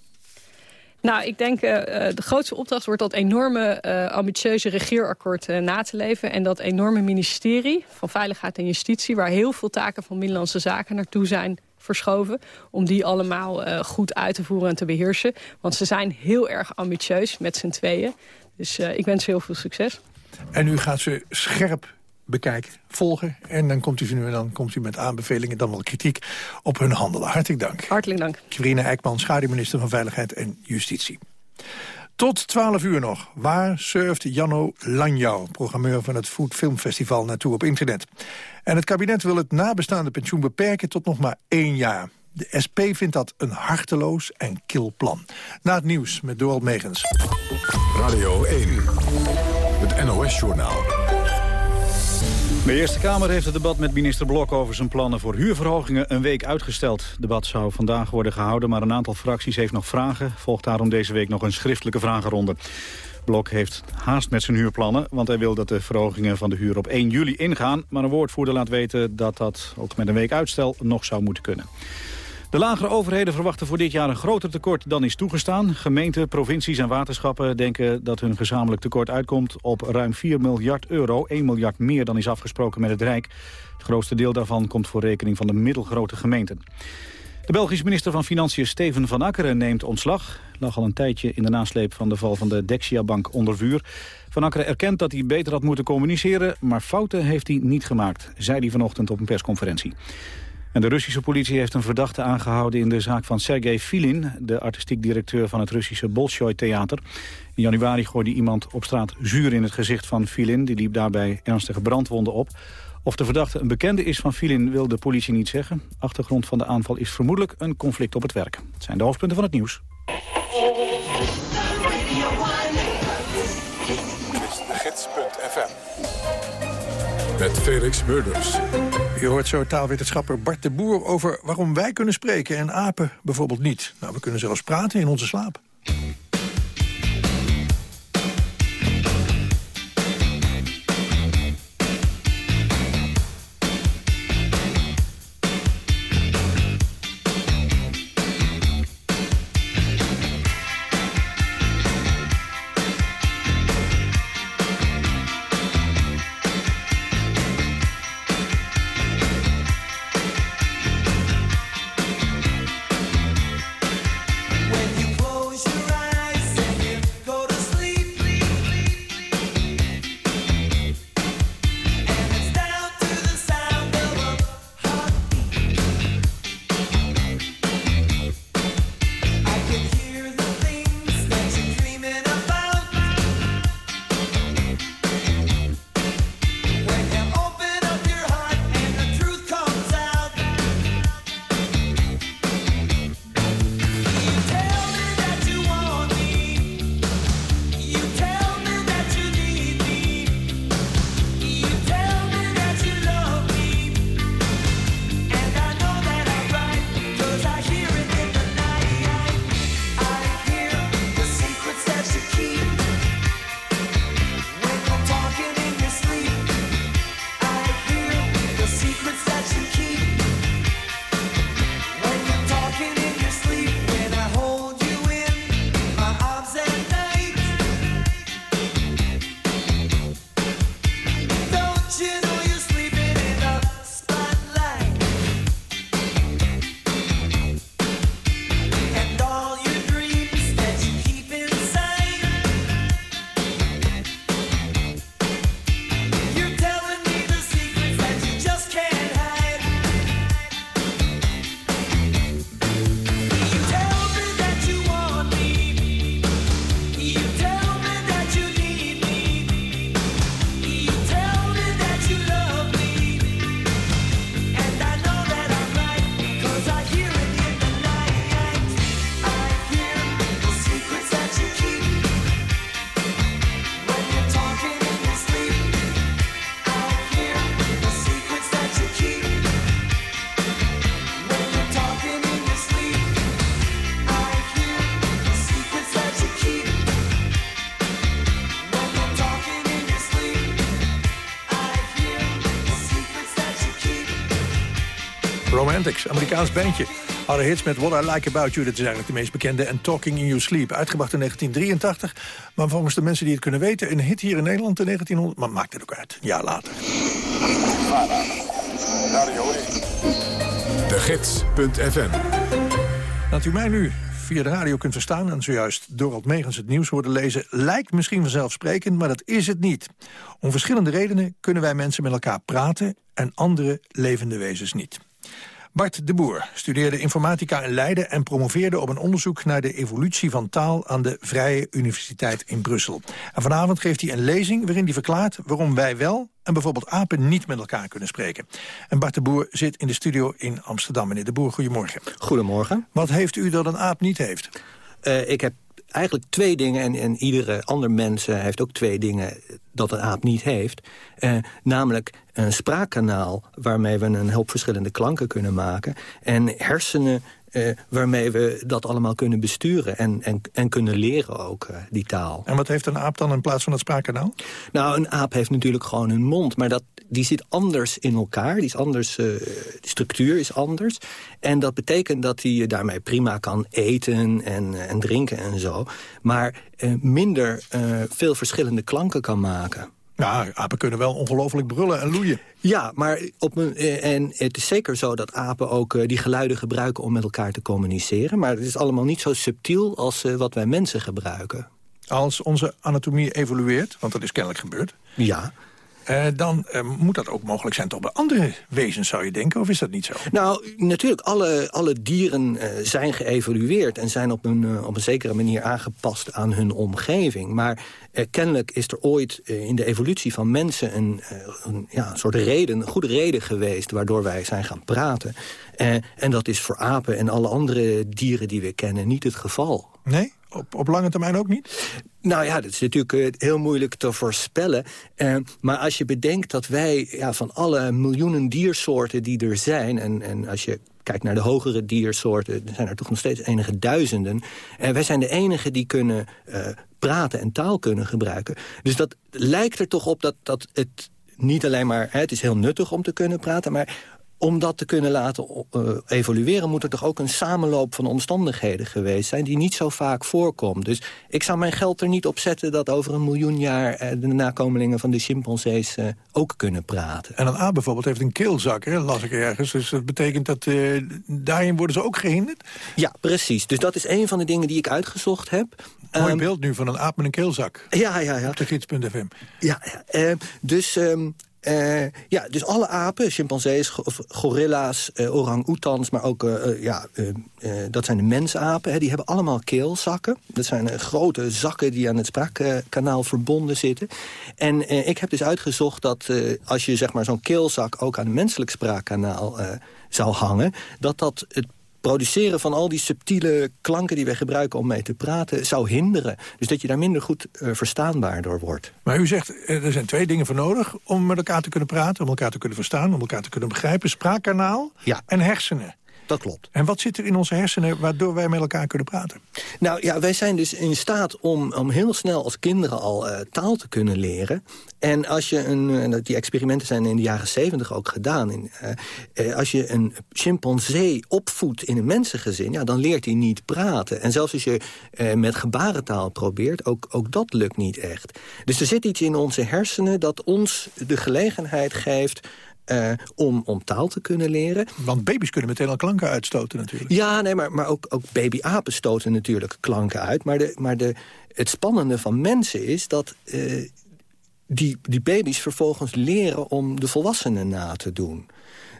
Nou, ik denk uh, de grootste opdracht wordt dat enorme uh, ambitieuze regeerakkoord uh, na te leven. En dat enorme ministerie van Veiligheid en Justitie... waar heel veel taken van Binnenlandse Zaken naartoe zijn verschoven... om die allemaal goed uit te voeren en te beheersen. Want ze zijn heel erg ambitieus met z'n tweeën. Dus ik wens ze heel veel succes. En u gaat ze scherp bekijken, volgen. En dan komt u nu en dan komt u met aanbevelingen, dan wel kritiek op hun handelen. Hartelijk dank. Hartelijk dank. Quirine Eijkman, schaduwminister van Veiligheid en Justitie. Tot 12 uur nog. Waar surft Janno Lanjouw, programmeur van het Food Film Festival, naartoe op internet? En het kabinet wil het nabestaande pensioen beperken tot nog maar één jaar. De SP vindt dat een harteloos en kil plan. Na het nieuws met Doral Megens. Radio 1, het NOS-journaal. De Eerste Kamer heeft het debat met minister Blok over zijn plannen voor huurverhogingen een week uitgesteld. Het debat zou vandaag worden gehouden, maar een aantal fracties heeft nog vragen. Volgt daarom deze week nog een schriftelijke vragenronde. Blok heeft haast met zijn huurplannen, want hij wil dat de verhogingen van de huur op 1 juli ingaan. Maar een woordvoerder laat weten dat dat ook met een week uitstel nog zou moeten kunnen. De lagere overheden verwachten voor dit jaar een groter tekort dan is toegestaan. Gemeenten, provincies en waterschappen denken dat hun gezamenlijk tekort uitkomt op ruim 4 miljard euro. 1 miljard meer dan is afgesproken met het Rijk. Het grootste deel daarvan komt voor rekening van de middelgrote gemeenten. De Belgische minister van Financiën Steven van Akkeren neemt ontslag. Lag al een tijdje in de nasleep van de val van de Dexia-bank onder vuur. Van Akkeren erkent dat hij beter had moeten communiceren... maar fouten heeft hij niet gemaakt, zei hij vanochtend op een persconferentie. En de Russische politie heeft een verdachte aangehouden in de zaak van Sergei Filin, de artistiek directeur van het Russische Bolshoi-theater. In januari gooide iemand op straat zuur in het gezicht van Filin. Die liep daarbij ernstige brandwonden op. Of de verdachte een bekende is van Filin wil de politie niet zeggen. Achtergrond van de aanval is vermoedelijk een conflict op het werk. Het zijn de hoofdpunten van het nieuws. gids.fm met Felix Murders. U hoort zo taalwetenschapper Bart de Boer over waarom wij kunnen spreken en apen bijvoorbeeld niet. Nou, we kunnen zelfs praten in onze slaap. Amerikaans bandje. Hadden hits met What I Like About You, dat is eigenlijk de meest bekende... en Talking in Your Sleep, uitgebracht in 1983. Maar volgens de mensen die het kunnen weten... een hit hier in Nederland in 1900, maar maakt het ook uit. Een jaar later. De Gids.fm Dat u mij nu via de radio kunt verstaan... en zojuist Dorald Megens het nieuws hoorde lezen... lijkt misschien vanzelfsprekend, maar dat is het niet. Om verschillende redenen kunnen wij mensen met elkaar praten... en andere levende wezens niet. Bart de Boer studeerde informatica in Leiden... en promoveerde op een onderzoek naar de evolutie van taal... aan de Vrije Universiteit in Brussel. En vanavond geeft hij een lezing waarin hij verklaart... waarom wij wel en bijvoorbeeld apen niet met elkaar kunnen spreken. En Bart de Boer zit in de studio in Amsterdam. Meneer de Boer, goedemorgen. Goedemorgen. Wat heeft u dat een aap niet heeft? Uh, ik heb eigenlijk twee dingen, en, en iedere ander mens heeft ook twee dingen dat een aap niet heeft. Eh, namelijk een spraakkanaal waarmee we een hoop verschillende klanken kunnen maken. En hersenen uh, waarmee we dat allemaal kunnen besturen en, en, en kunnen leren ook, uh, die taal. En wat heeft een aap dan in plaats van het spraakkanaal? Nou, een aap heeft natuurlijk gewoon een mond, maar dat, die zit anders in elkaar. Die is anders, uh, de structuur is anders. En dat betekent dat hij daarmee prima kan eten en, en drinken en zo. Maar minder veel verschillende klanken kan maken. Ja, apen kunnen wel ongelooflijk brullen en loeien. Ja, maar op een, en het is zeker zo dat apen ook die geluiden gebruiken om met elkaar te communiceren. Maar het is allemaal niet zo subtiel als wat wij mensen gebruiken. Als onze anatomie evolueert, want dat is kennelijk gebeurd. Ja. Uh, dan uh, moet dat ook mogelijk zijn toch bij andere wezens, zou je denken? Of is dat niet zo? Nou, natuurlijk, alle, alle dieren uh, zijn geëvolueerd... en zijn op een, op een zekere manier aangepast aan hun omgeving. Maar kennelijk is er ooit in de evolutie van mensen... een, een ja, soort reden, een goede reden geweest... waardoor wij zijn gaan praten. en dat is voor apen en alle andere dieren die we kennen niet het geval. Nee? Op, op lange termijn ook niet? Nou ja, dat is natuurlijk uh, heel moeilijk te voorspellen. Uh, maar als je bedenkt dat wij ja, van alle miljoenen diersoorten die er zijn... en, en als je kijkt naar de hogere diersoorten... er zijn er toch nog steeds enige duizenden. En wij zijn de enigen die kunnen uh, praten en taal kunnen gebruiken. Dus dat lijkt er toch op dat, dat het niet alleen maar... Hè, het is heel nuttig om te kunnen praten... maar om dat te kunnen laten uh, evolueren... moet er toch ook een samenloop van omstandigheden geweest zijn... die niet zo vaak voorkomt. Dus ik zou mijn geld er niet op zetten... dat over een miljoen jaar uh, de nakomelingen van de chimpansees uh, ook kunnen praten. En een aap bijvoorbeeld heeft een keelzak, las ik ergens. Dus dat betekent dat daarin worden ze ook gehinderd? Ja, precies. Dus dat is een van de dingen die ik uitgezocht heb. Mooi um, beeld nu van een aap met een keelzak. Ja, ja, ja. Op de gids.fm. Ja, ja. dus... Um, uh, ja, dus alle apen, chimpansees, gorilla's, uh, orang-oetans... maar ook, uh, ja, dat zijn de mensapen, hè, die hebben allemaal keelzakken. Dat zijn grote zakken die aan het spraakkanaal verbonden zitten. En ik heb dus uitgezocht dat als je zeg maar, zo'n keelzak... ook aan een menselijk spraakkanaal zou hangen... dat dat het produceren van al die subtiele klanken die wij gebruiken om mee te praten... zou hinderen. Dus dat je daar minder goed uh, verstaanbaar door wordt. Maar u zegt, er zijn twee dingen voor nodig om met elkaar te kunnen praten... om elkaar te kunnen verstaan, om elkaar te kunnen begrijpen. Spraakkanaal ja. en hersenen. Dat klopt. En wat zit er in onze hersenen waardoor wij met elkaar kunnen praten? Nou ja, wij zijn dus in staat om, om heel snel als kinderen al uh, taal te kunnen leren. En als je een, uh, die experimenten zijn in de jaren zeventig ook gedaan. In, uh, als je een chimpansee opvoedt in een mensengezin, ja, dan leert hij niet praten. En zelfs als je met gebarentaal probeert, ook, ook dat lukt niet echt. Dus er zit iets in onze hersenen dat ons de gelegenheid geeft uh, om, om taal te kunnen leren. Want baby's kunnen meteen al klanken uitstoten natuurlijk. Ja, nee, maar, maar ook, ook babyapen stoten natuurlijk klanken uit. Maar, de, maar de, het spannende van mensen is dat... Uh, die, die baby's vervolgens leren om de volwassenen na te doen.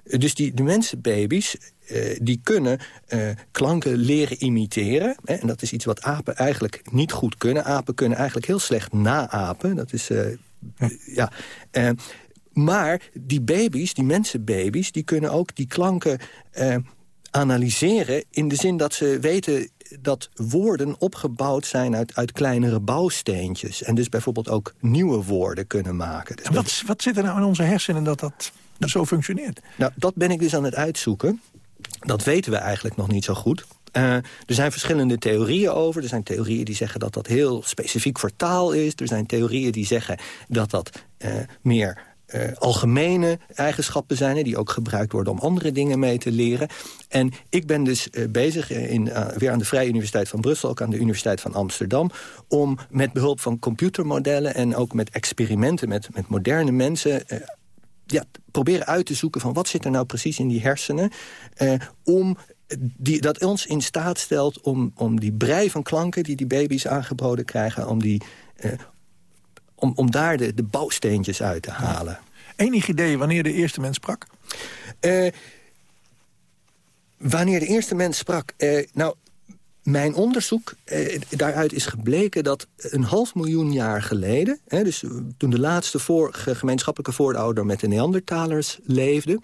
Dus die, de mensenbaby's, uh, die kunnen uh, klanken leren imiteren. Hè, en dat is iets wat apen eigenlijk niet goed kunnen. Apen kunnen eigenlijk heel slecht naapen. Dat is... Uh, ja. ja. Maar die baby's, die mensenbaby's, die kunnen ook die klanken eh, analyseren... in de zin dat ze weten dat woorden opgebouwd zijn uit, uit kleinere bouwsteentjes. En dus bijvoorbeeld ook nieuwe woorden kunnen maken. Dus wat, wat zit er nou in onze hersenen dat dat zo functioneert? Nou, dat ben ik dus aan het uitzoeken. Dat weten we eigenlijk nog niet zo goed. Uh, er zijn verschillende theorieën over. Er zijn theorieën die zeggen dat dat heel specifiek voor taal is. Er zijn theorieën die zeggen dat dat uh, meer eh, algemene eigenschappen zijn... Die ook gebruikt worden om andere dingen mee te leren. En ik ben dus eh, bezig, in, weer aan de Vrije Universiteit van Brussel... ook aan de Universiteit van Amsterdam... om met behulp van computermodellen en ook met experimenten... met, met moderne mensen ja, proberen uit te zoeken van wat zit er nou precies in die hersenen... om die, dat ons in staat stelt om, om die brei van klanken... die die baby's aangeboden krijgen, om, die, eh, om, om daar de, de bouwsteentjes uit te halen. Enig idee wanneer de eerste mens sprak? Uh, wanneer de eerste mens sprak? Uh, nou, mijn onderzoek, eh, daaruit is gebleken dat een half miljoen jaar geleden... Hè, dus toen de laatste voor, gemeenschappelijke voorouder met de Neandertalers leefde...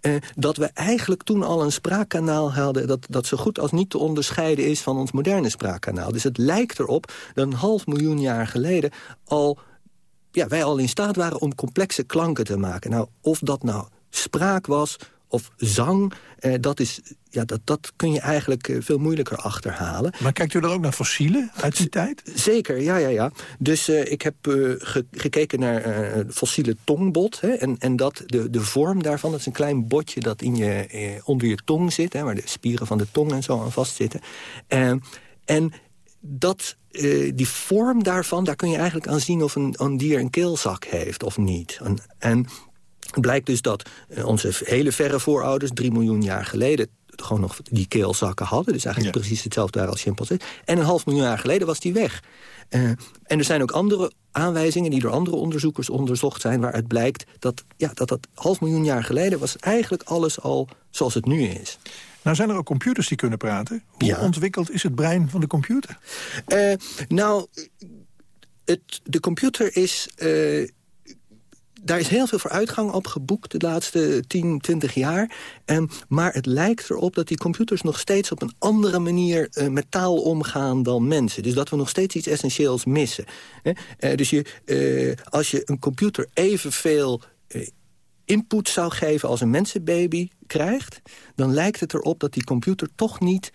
Eh, dat we eigenlijk toen al een spraakkanaal hadden... Dat, dat zo goed als niet te onderscheiden is van ons moderne spraakkanaal. Dus het lijkt erop dat een half miljoen jaar geleden al... Ja, wij al in staat waren om complexe klanken te maken. Nou, of dat nou spraak was of zang, eh, dat, is, ja, dat, dat kun je eigenlijk eh, veel moeilijker achterhalen. Maar kijkt u dan ook naar fossielen uit die tijd? Zeker, ja, ja, ja. Dus uh, ik heb uh, ge gekeken naar uh, fossiele tongbot. Hè, en, en dat, de, de vorm daarvan, dat is een klein botje dat in je, onder je tong zit... Hè, waar de spieren van de tong en zo aan vastzitten. en dat, die vorm daarvan, daar kun je eigenlijk aan zien... of een, een dier een keelzak heeft of niet. En, en blijkt dus dat eh, onze hele verre voorouders... drie miljoen jaar geleden gewoon nog die keelzakken hadden. Dus eigenlijk precies hetzelfde waren als chimpansees. En een half miljoen jaar geleden was die weg. Uh, en er zijn ook andere aanwijzingen die door andere onderzoekers onderzocht zijn... waaruit blijkt dat ja, dat, dat half miljoen jaar geleden... was eigenlijk alles al zoals het nu is. Nou zijn er ook computers die kunnen praten. Hoe ontwikkeld is het brein van de computer? Uh, nou, het, de computer is... Uh, daar is heel veel vooruitgang op geboekt de laatste 10, 20 jaar. Um, maar het lijkt erop dat die computers nog steeds op een andere manier uh, met taal omgaan dan mensen. Dus dat we nog steeds iets essentieels missen. Uh, dus je, uh, als je een computer evenveel input zou geven als een mensenbaby krijgt... dan lijkt het erop dat die computer toch niet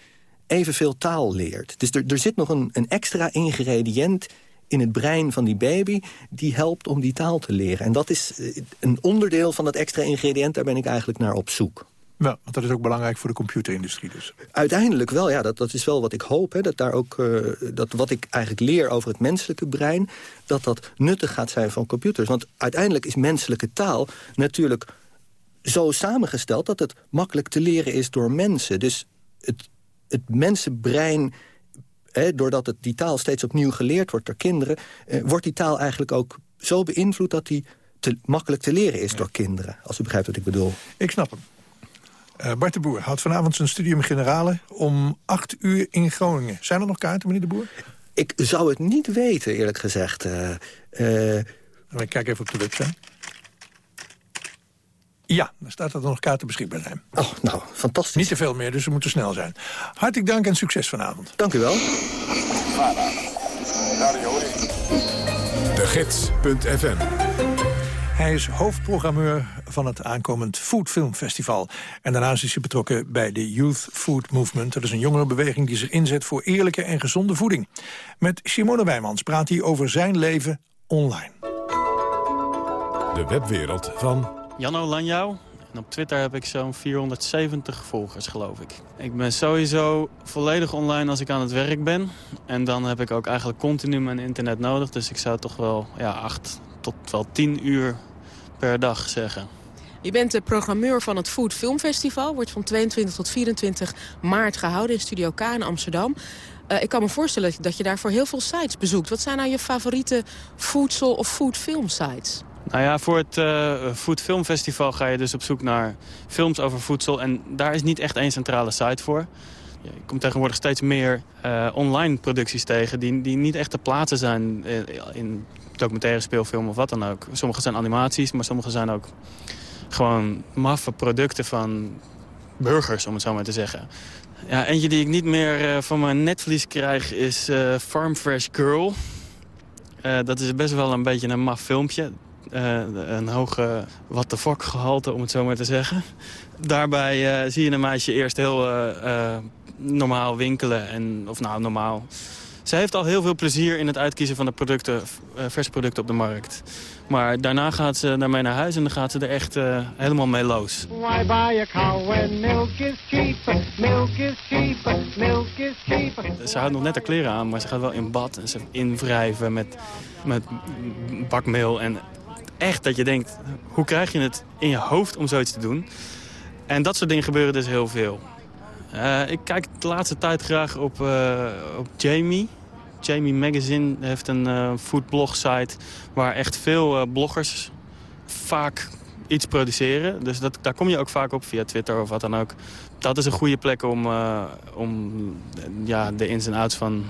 evenveel taal leert. Dus er, er zit nog een, een extra ingrediënt in het brein van die baby... die helpt om die taal te leren. En dat is eh, een onderdeel van dat extra ingrediënt. Daar ben ik eigenlijk naar op zoek. Ja, want dat is ook belangrijk voor de computerindustrie dus. Uiteindelijk wel, ja. Dat, dat is wel wat ik hoop. Hè, dat, daar ook, uh, dat wat ik eigenlijk leer over het menselijke brein... dat dat nuttig gaat zijn van computers. Want uiteindelijk is menselijke taal natuurlijk zo samengesteld... dat het makkelijk te leren is door mensen. Dus het, het mensenbrein doordat het, die taal steeds opnieuw geleerd wordt door kinderen... Eh, wordt die taal eigenlijk ook zo beïnvloed dat die te, makkelijk te leren is door kinderen. Als u begrijpt wat ik bedoel. Ik snap hem. Uh, Bart de Boer houdt vanavond zijn studium generale om acht uur in Groningen. Zijn er nog kaarten, meneer de Boer? Ik zou het niet weten, eerlijk gezegd. Uh, ik kijk even op de website. Ja, dan staat dat er nog kaarten beschikbaar zijn. Oh, nou, fantastisch. Niet te veel meer, dus we moeten snel zijn. Hartelijk dank en succes vanavond. Dank u wel. De Gids.fm hij is hoofdprogrammeur van het aankomend Food Film Festival. En daarnaast is hij betrokken bij de Youth Food Movement. Dat is een jongerenbeweging die zich inzet voor eerlijke en gezonde voeding. Met Simone Wijmans praat hij over zijn leven online. De webwereld van Janno Lanjouw. En op Twitter heb ik zo'n 470 volgers, geloof ik. Ik ben sowieso volledig online als ik aan het werk ben. En dan heb ik ook eigenlijk continu mijn internet nodig. Dus ik zou toch wel ja, 8 tot wel 10 uur per dag zeggen. Je bent de programmeur van het Food Film Festival. Wordt van 22 tot 24 maart gehouden in Studio K in Amsterdam. Uh, ik kan me voorstellen dat je daarvoor heel veel sites bezoekt. Wat zijn nou je favoriete voedsel- of foodfilm sites? Nou ja, voor het uh, Food Film Festival ga je dus op zoek naar films over voedsel. En daar is niet echt één centrale site voor. Je komt tegenwoordig steeds meer uh, online producties tegen... Die, die niet echt te plaatsen zijn in documentaire speelfilm of wat dan ook. Sommige zijn animaties, maar sommige zijn ook gewoon maffe producten van burgers, om het zo maar te zeggen. Ja, eentje die ik niet meer uh, van mijn netvlies krijg is uh, Farm Fresh Girl. Uh, dat is best wel een beetje een maf filmpje. Een hoge what the fuck gehalte, om het zo maar te zeggen. Daarbij zie je een meisje eerst heel normaal winkelen. En, of nou, normaal. Ze heeft al heel veel plezier in het uitkiezen van de producten, uh, verse producten op de markt. Maar daarna gaat ze daarmee naar huis en dan gaat ze er echt uh, helemaal mee los. Why buy a cow when milk is cheap? Milk is cheap, milk is cheap. Ze houdt nog net haar kleren aan, maar ze gaat wel in bad en ze invrijven met, met bakmeel. En echt dat je denkt, hoe krijg je het in je hoofd om zoiets te doen? En dat soort dingen gebeuren dus heel veel. Uh, ik kijk de laatste tijd graag op, uh, op Jamie. Jamie Magazine heeft een uh, foodblog site waar echt veel bloggers vaak iets produceren. Dus dat, daar kom je ook vaak op via Twitter of wat dan ook. Dat is een goede plek om, om ja, de ins en outs van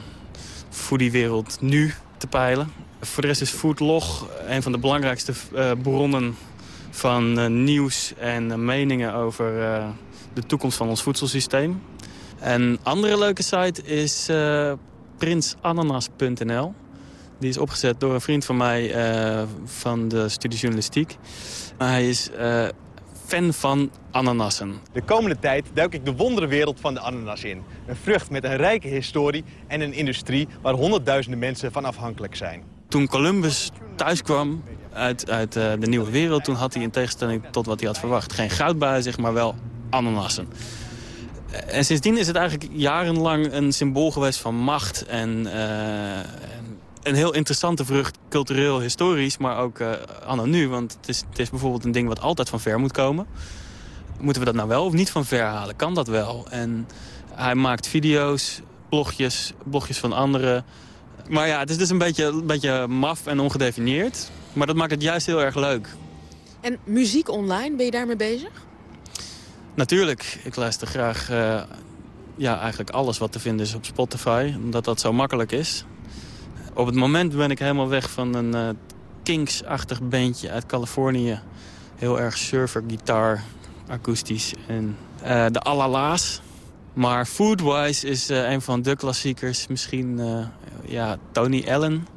foodiewereld nu te peilen. Voor de rest is Foodlog een van de belangrijkste bronnen van nieuws en meningen over de toekomst van ons voedselsysteem. Een andere leuke site is prinsananas.nl. Die is opgezet door een vriend van mij uh, van de studie journalistiek. Hij is uh, fan van ananassen. De komende tijd duik ik de wonderenwereld van de ananas in. Een vrucht met een rijke historie en een industrie waar honderdduizenden mensen van afhankelijk zijn. Toen Columbus thuiskwam uit, uit de nieuwe wereld... toen had hij in tegenstelling tot wat hij had verwacht... geen goud bij zich, maar wel ananassen. En sindsdien is het eigenlijk jarenlang een symbool geweest van macht en uh, een heel interessante vrucht, cultureel, historisch, maar ook uh, anno nu. Want het is, het is bijvoorbeeld een ding wat altijd van ver moet komen. Moeten we dat nou wel of niet van ver halen? Kan dat wel? En hij maakt video's, blogjes, blogjes van anderen. Maar ja, het is dus een beetje, een beetje maf en ongedefinieerd. Maar dat maakt het juist heel erg leuk. En muziek online, ben je daarmee bezig? Natuurlijk, ik luister graag uh, ja, eigenlijk alles wat te vinden is op Spotify. Omdat dat zo makkelijk is. Op het moment ben ik helemaal weg van een uh, Kinks-achtig bandje uit Californië. Heel erg surfer, gitaar, akoestisch. En uh, de Alala's. Maar Foodwise is een van de klassiekers. Misschien ja, Tony Allen.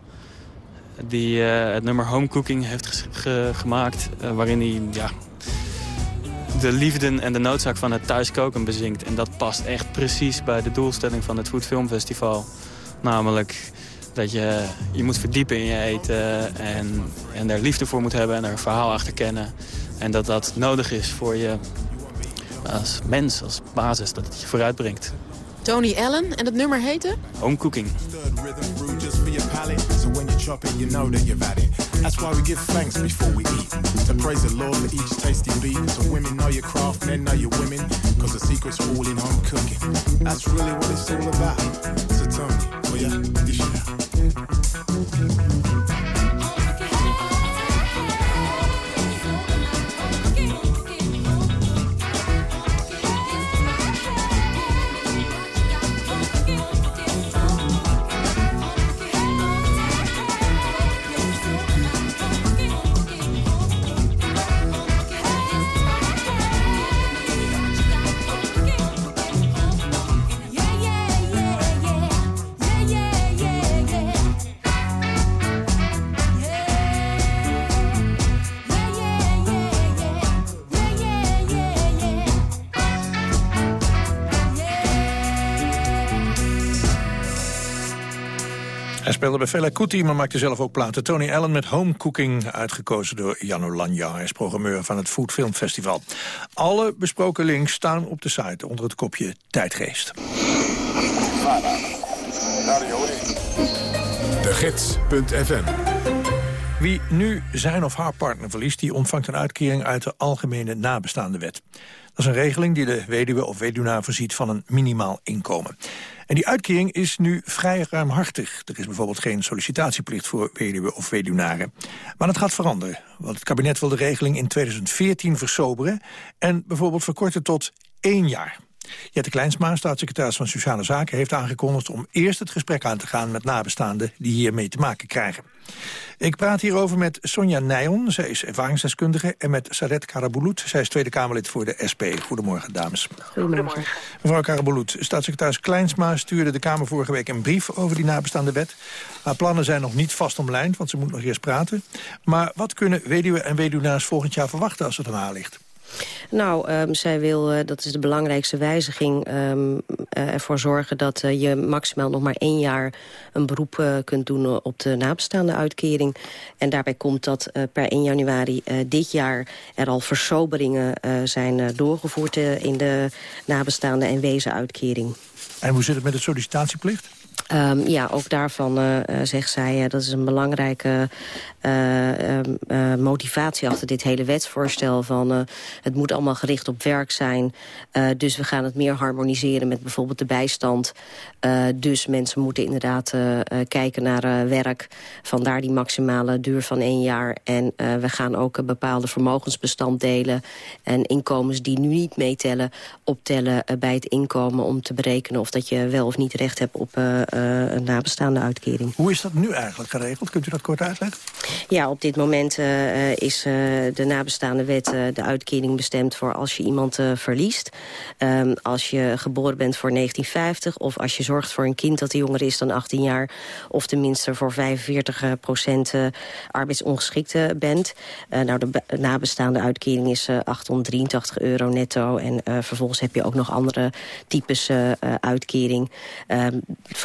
Die het nummer Home Cooking heeft gemaakt. waarin hij ja, de liefde en de noodzaak van het thuiskoken bezinkt. En dat past echt precies bij de doelstelling van het Food Film Festival. Namelijk dat je je moet verdiepen in je eten en, en er liefde voor moet hebben en er een verhaal achter kennen. En dat dat nodig is voor je als mens, als basis, dat het je vooruit brengt. Tony Allen en het nummer heette? Home Cooking. You know that you've had it. That's why we give thanks before we eat. To praise the Lord for each tasty beat. So women know your craft, men know your women. Cause the secret's all in home cooking. That's really what it's all about. So tell me, ya it out? Speelde bij Fela Kuti, maar maakte zelf ook platen. Tony Allen met Home Cooking, uitgekozen door Jan Lanja. Hij is programmeur van het Food Film Festival. Alle besproken links staan op de site onder het kopje Tijdgeest. De Gids.fm wie nu zijn of haar partner verliest... die ontvangt een uitkering uit de Algemene Nabestaande Wet. Dat is een regeling die de weduwe of weduwnaar voorziet van een minimaal inkomen. En die uitkering is nu vrij ruimhartig. Er is bijvoorbeeld geen sollicitatieplicht voor weduwe of weduwnaren. Maar dat gaat veranderen, want het kabinet wil de regeling in 2014 versoberen... en bijvoorbeeld verkorten tot één jaar. Jette Kleinsma, staatssecretaris van Sociale Zaken... heeft aangekondigd om eerst het gesprek aan te gaan met nabestaanden... die hiermee te maken krijgen. Ik praat hierover met Sonja Nijon, zij is ervaringsdeskundige... en met Saret Karabulut, zij is Tweede Kamerlid voor de SP. Goedemorgen, dames. Goedemorgen. Mevrouw Karabulut, staatssecretaris Kleinsma stuurde de Kamer vorige week een brief... over die nabestaande wet. Haar plannen zijn nog niet vast omlijnd, want ze moet nog eerst praten. Maar wat kunnen weduwe en weduwnaars volgend jaar verwachten als het aan haar ligt? Nou, ehm, zij wil, eh, dat is de belangrijkste wijziging... ehm, eh, ervoor zorgen dat eh, je maximaal nog maar één jaar... een beroep kunt doen op de nabestaande uitkering. En daarbij komt dat per 1 januari dit jaar... er al versoberingen zijn doorgevoerd in de nabestaande en wezenuitkering. En hoe zit het met de sollicitatieplicht? Ehm, ja, ook daarvan eh, zegt zij, eh, dat is een belangrijke eh, motivatie achter dit hele wetsvoorstel. Van, het moet allemaal gericht op werk zijn. Dus we gaan het meer harmoniseren met bijvoorbeeld de bijstand. Dus mensen moeten inderdaad kijken naar werk. Vandaar die maximale duur van één jaar. En we gaan ook bepaalde vermogensbestanddelen... en inkomens die nu niet meetellen, optellen bij het inkomen... om te berekenen of dat je wel of niet recht hebt op een nabestaande uitkering. Hoe is dat nu eigenlijk geregeld? Kunt u dat kort uitleggen? Ja, op dit moment uh, is uh, de nabestaande wet de uitkering bestemd voor als je iemand verliest. Um, als je geboren bent voor 1950 of als je zorgt voor een kind dat jonger is dan 18 jaar... of tenminste voor 45 procent arbeidsongeschikte bent. nou, de nabestaande uitkering is 883 euro netto. En vervolgens heb je ook nog andere types uitkering. Um,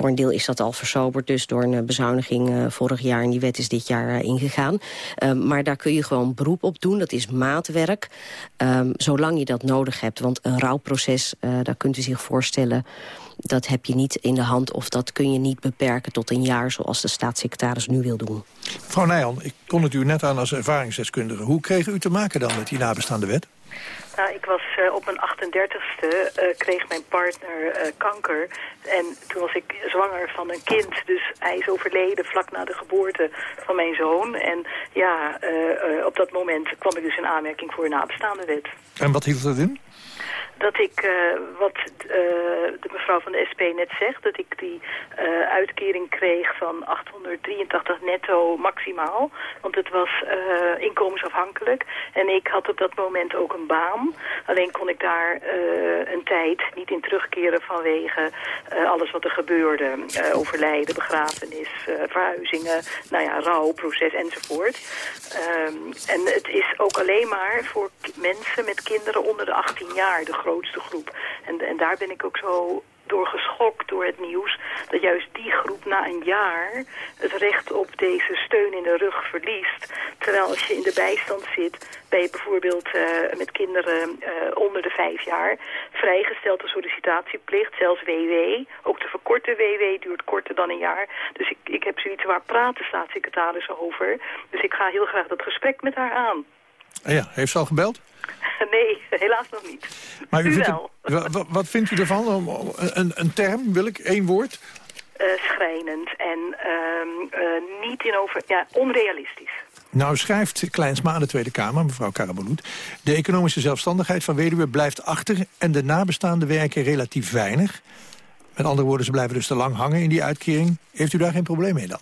voor een deel is dat al versoberd, dus door een bezuiniging vorig jaar... en die wet is dit jaar ingegaan. Um, maar daar kun je gewoon beroep op doen. Dat is maatwerk, um, zolang je dat nodig hebt. Want een rouwproces, daar kunt u zich voorstellen... dat heb je niet in de hand of dat kun je niet beperken tot een jaar... zoals de staatssecretaris nu wil doen. Mevrouw Nijhan, ik kon het u net aan als ervaringsdeskundige. Hoe kreeg u te maken dan met die nabestaande wet? Nou, ik was uh, op mijn 38ste, uh, kreeg mijn partner uh, kanker. En toen was ik zwanger van een kind. Dus hij is overleden vlak na de geboorte van mijn zoon. En ja, op dat moment kwam ik dus in aanmerking voor een nabestaande wet. En wat hield dat in? Dat ik, uh, wat uh, de mevrouw van de SP net zegt, dat ik die uh, uitkering kreeg van 883 netto maximaal. Want het was inkomensafhankelijk. En ik had op dat moment ook een baan. Alleen kon ik daar een tijd niet in terugkeren vanwege alles wat er gebeurde. overlijden, begrafenis, verhuizingen, nou ja, rouwproces enzovoort. Um, en het is ook alleen maar voor mensen met kinderen onder de 18 jaar de grootste groep. En, en daar ben ik ook zo door geschokt door het nieuws... dat juist die groep na een jaar het recht op deze steun in de rug verliest. Terwijl als je in de bijstand zit, ben je bijvoorbeeld uh, met kinderen uh, onder de vijf jaar... vrijgesteld de sollicitatieplicht, zelfs WW. Ook de verkorte WW duurt korter dan een jaar. Dus ik, ik heb zoiets waar praat de staatssecretaris over. Dus ik ga heel graag dat gesprek met haar aan. Ja, heeft ze al gebeld? Nee, helaas nog niet. Maar u, u vindt wel. Het, wat, vindt u ervan? Een, een term, wil ik, één woord? Uh, schrijnend en uh, uh, niet in over... Ja, onrealistisch. Nou schrijft Kleinsma aan de Tweede Kamer, mevrouw Karabeloet... de economische zelfstandigheid van weduwe blijft achter... en de nabestaanden werken relatief weinig. Met andere woorden, ze blijven dus te lang hangen in die uitkering. Heeft u daar geen probleem mee dan?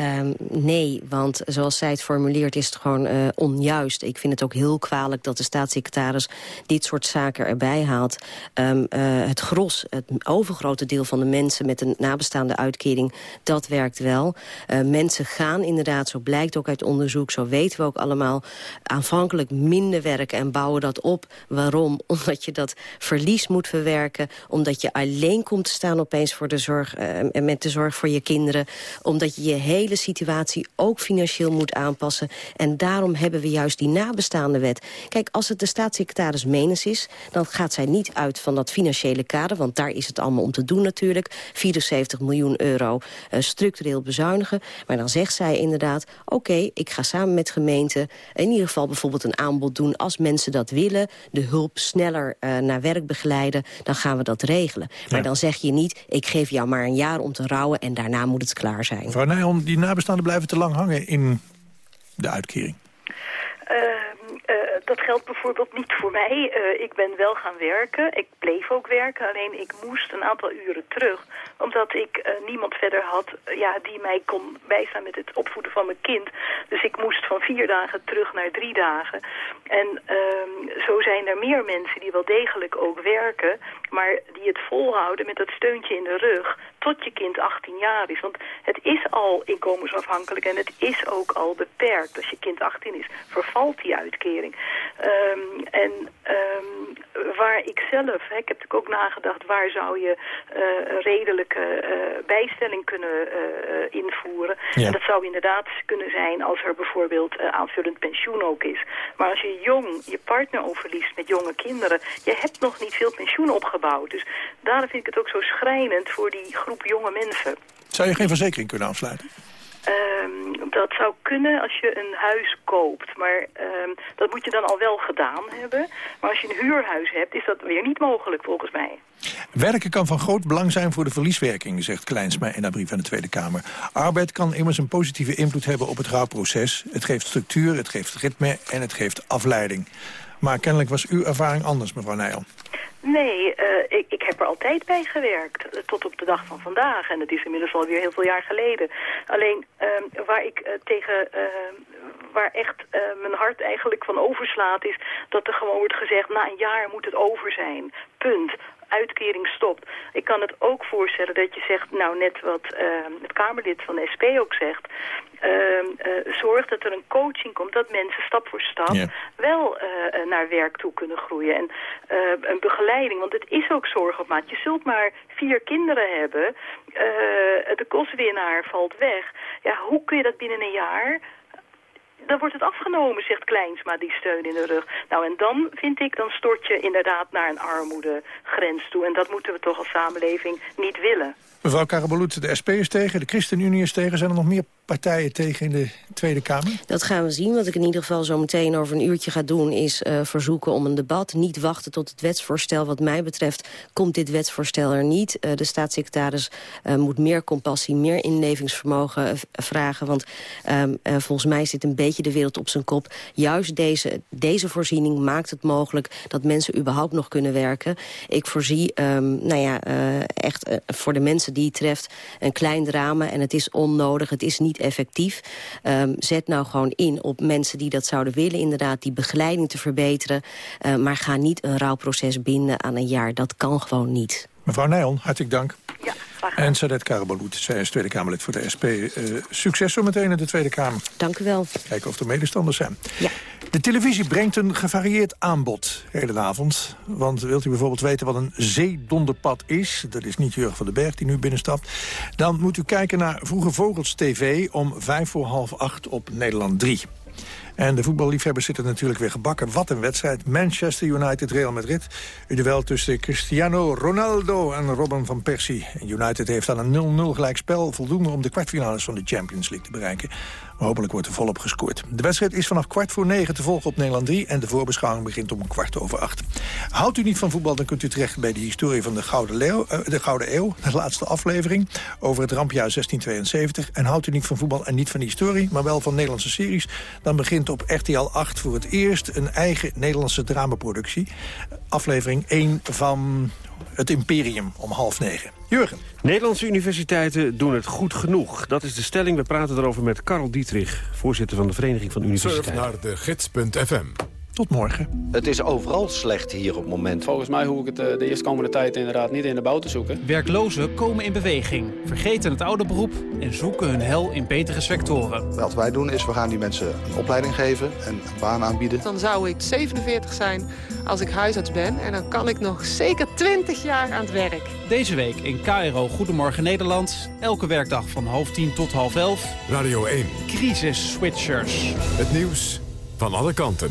Um, nee, want zoals zij het formuleert is het gewoon uh, onjuist. Ik vind het ook heel kwalijk dat de staatssecretaris dit soort zaken erbij haalt. Um, uh, het gros, het overgrote deel van de mensen met een nabestaande uitkering, dat werkt wel. Uh, mensen gaan inderdaad, zo blijkt ook uit onderzoek, zo weten we ook allemaal, aanvankelijk minder werken en bouwen dat op. Waarom? Omdat je dat verlies moet verwerken, omdat je alleen komt te staan opeens voor de zorg, en met de zorg voor je kinderen, omdat je je hele situatie ook financieel moet aanpassen. En daarom hebben we juist die nabestaande wet. Kijk, als het de staatssecretaris Menes is... dan gaat zij niet uit van dat financiële kader... want daar is het allemaal om te doen natuurlijk. 74 miljoen euro uh, structureel bezuinigen. Maar dan zegt zij inderdaad... oké, okay, ik ga samen met gemeenten in ieder geval bijvoorbeeld een aanbod doen... als mensen dat willen, de hulp sneller uh, naar werk begeleiden... dan gaan we dat regelen. Maar ja. dan zeg je niet, ik geef jou maar een jaar om te rouwen... en daarna moet het klaar zijn. Nijholm, die nabestaanden blijven te lang hangen in de uitkering? Uh, uh, dat geldt bijvoorbeeld niet voor mij. Uh, ik ben wel gaan werken. Ik bleef ook werken. Alleen ik moest een aantal uren terug. Omdat ik uh, niemand verder had ja, die mij kon bijstaan met het opvoeden van mijn kind. Dus ik moest van vier dagen terug naar drie dagen. En uh, zo zijn er meer mensen die wel degelijk ook werken. Maar die het volhouden met dat steuntje in de rug tot je kind 18 jaar is. Want het is al inkomensafhankelijk en het is ook al beperkt. Als je kind 18 is, vervalt die uitkering. Ehm, en um, waar ik zelf, hè, ik heb natuurlijk ook nagedacht... waar zou je uh, redelijke uh, bijstelling kunnen uh, invoeren. Ja. En dat zou inderdaad kunnen zijn als er bijvoorbeeld aanvullend pensioen ook is. Maar als je jong je partner overliest met jonge kinderen... je hebt nog niet veel pensioen opgebouwd. Dus daarom vind ik het ook zo schrijnend voor die groep jonge mensen. Zou je geen verzekering kunnen afsluiten? Um, dat zou kunnen als je een huis koopt. Maar um, dat moet je dan al wel gedaan hebben. Maar als je een huurhuis hebt, is dat weer niet mogelijk volgens mij. Werken kan van groot belang zijn voor de verlieswerking, zegt Kleinsma in haar brief aan de Tweede Kamer. Arbeid kan immers een positieve invloed hebben op het rouwproces. Het geeft structuur, het geeft ritme en het geeft afleiding. Maar kennelijk was uw ervaring anders, mevrouw Nijl. Nee, uh, ik, ik heb er altijd bij gewerkt, uh, tot op de dag van vandaag. En het is inmiddels alweer heel veel jaar geleden. Alleen uh, waar ik uh, tegen, waar echt mijn hart eigenlijk van overslaat... is dat er gewoon wordt gezegd, na een jaar moet het over zijn. Punt uitkering stopt. Ik kan het ook voorstellen dat je zegt, nou net wat uh, het Kamerlid van de SP ook zegt... Uh, uh, zorg dat er een coaching komt, dat mensen stap voor stap yeah. wel uh, naar werk toe kunnen groeien. En een begeleiding, want het is ook zorg op maat. Je zult maar vier kinderen hebben, de kostwinnaar valt weg. Ja, hoe kun je dat binnen een jaar dan wordt het afgenomen, zegt Kleinsma, die steun in de rug. Nou, en dan vind ik, dan stort je inderdaad naar een armoedegrens toe. En dat moeten we toch als samenleving niet willen. Mevrouw Karabeloet, de SP is tegen, de ChristenUnie is tegen. Zijn er nog meer partijen tegen in de Tweede Kamer? Dat gaan we zien. Wat ik in ieder geval zo meteen over een uurtje ga doen... is uh, verzoeken om een debat. Niet wachten tot het wetsvoorstel. Wat mij betreft komt dit wetsvoorstel er niet. Uh, de staatssecretaris uh, moet meer compassie, meer inlevingsvermogen vragen. Want um, volgens mij zit een beetje de wereld op zijn kop. Juist deze, deze voorziening maakt het mogelijk... dat mensen überhaupt nog kunnen werken. Ik voorzie, um, nou ja, echt voor de mensen die het treft... een klein drama en het is onnodig, het is niet effectief. Um, zet nou gewoon in op mensen die dat zouden willen... inderdaad die begeleiding te verbeteren. Uh, maar ga niet een rouwproces binden aan een jaar. Dat kan gewoon niet. Mevrouw Nijl, hartelijk dank. Ja, en Sadet Karabaloet, zij is Tweede Kamerlid voor de SP. Uh, succes zometeen in de Tweede Kamer. Dank u wel. Kijken of er medestanders zijn. Ja. De televisie brengt een gevarieerd aanbod hele avond. Want wilt u bijvoorbeeld weten wat een zeedonderpad is... dat is niet Jurgen van den Berg die nu binnenstapt... dan moet u kijken naar Vroege Vogels TV om vijf voor half acht op Nederland 3. En de voetballiefhebbers zitten natuurlijk weer gebakken. Wat een wedstrijd. Manchester United, Real Madrid. U duel tussen Cristiano Ronaldo en Robin van Persie. United heeft aan een 0-0 gelijkspel voldoende om de kwartfinales van de Champions League te bereiken. Hopelijk wordt er volop gescoord. De wedstrijd is vanaf kwart voor negen te volgen op Nederland 3... en de voorbeschouwing begint om kwart over acht. Houdt u niet van voetbal, dan kunt u terecht bij de historie van de Gouden, uh, de Gouden Eeuw... de laatste aflevering over het rampjaar 1672. En houdt u niet van voetbal en niet van de historie... maar wel van Nederlandse series... dan begint op RTL 8 voor het eerst een eigen Nederlandse dramaproductie. Aflevering 1 van het Imperium om half negen. Jurgen. Nederlandse universiteiten doen het goed genoeg. Dat is de stelling. We praten erover met Karel Dietrich, voorzitter van de Vereniging van Universiteiten. Surf naar de gids.fm. Tot morgen. Het is overal slecht hier op het moment. Volgens mij hoef ik het de eerstkomende tijd inderdaad niet in de bouw te zoeken. Werklozen komen in beweging, vergeten het oude beroep en zoeken hun hel in betere sectoren. Wat wij doen is, we gaan die mensen een opleiding geven en een baan aanbieden. Dan zou ik 47 zijn als ik huisarts ben en dan kan ik nog zeker 20 jaar aan het werk. Deze week in KRO Goedemorgen Nederland. Elke werkdag van half tien tot half elf. Radio 1. Crisis Switchers. Het nieuws van alle kanten.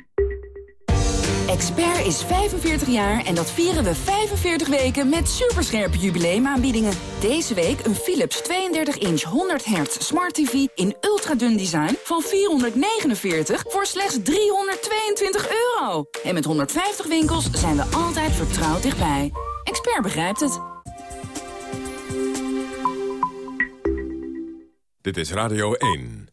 Expert is 45 jaar en dat vieren we 45 weken met superscherpe jubileumaanbiedingen. Deze week een Philips 32-inch 100 Hz Smart TV in ultradun design van 449 voor slechts 322 euro. En met 150 winkels zijn we altijd vertrouwd dichtbij. Expert begrijpt het. Dit is Radio 1.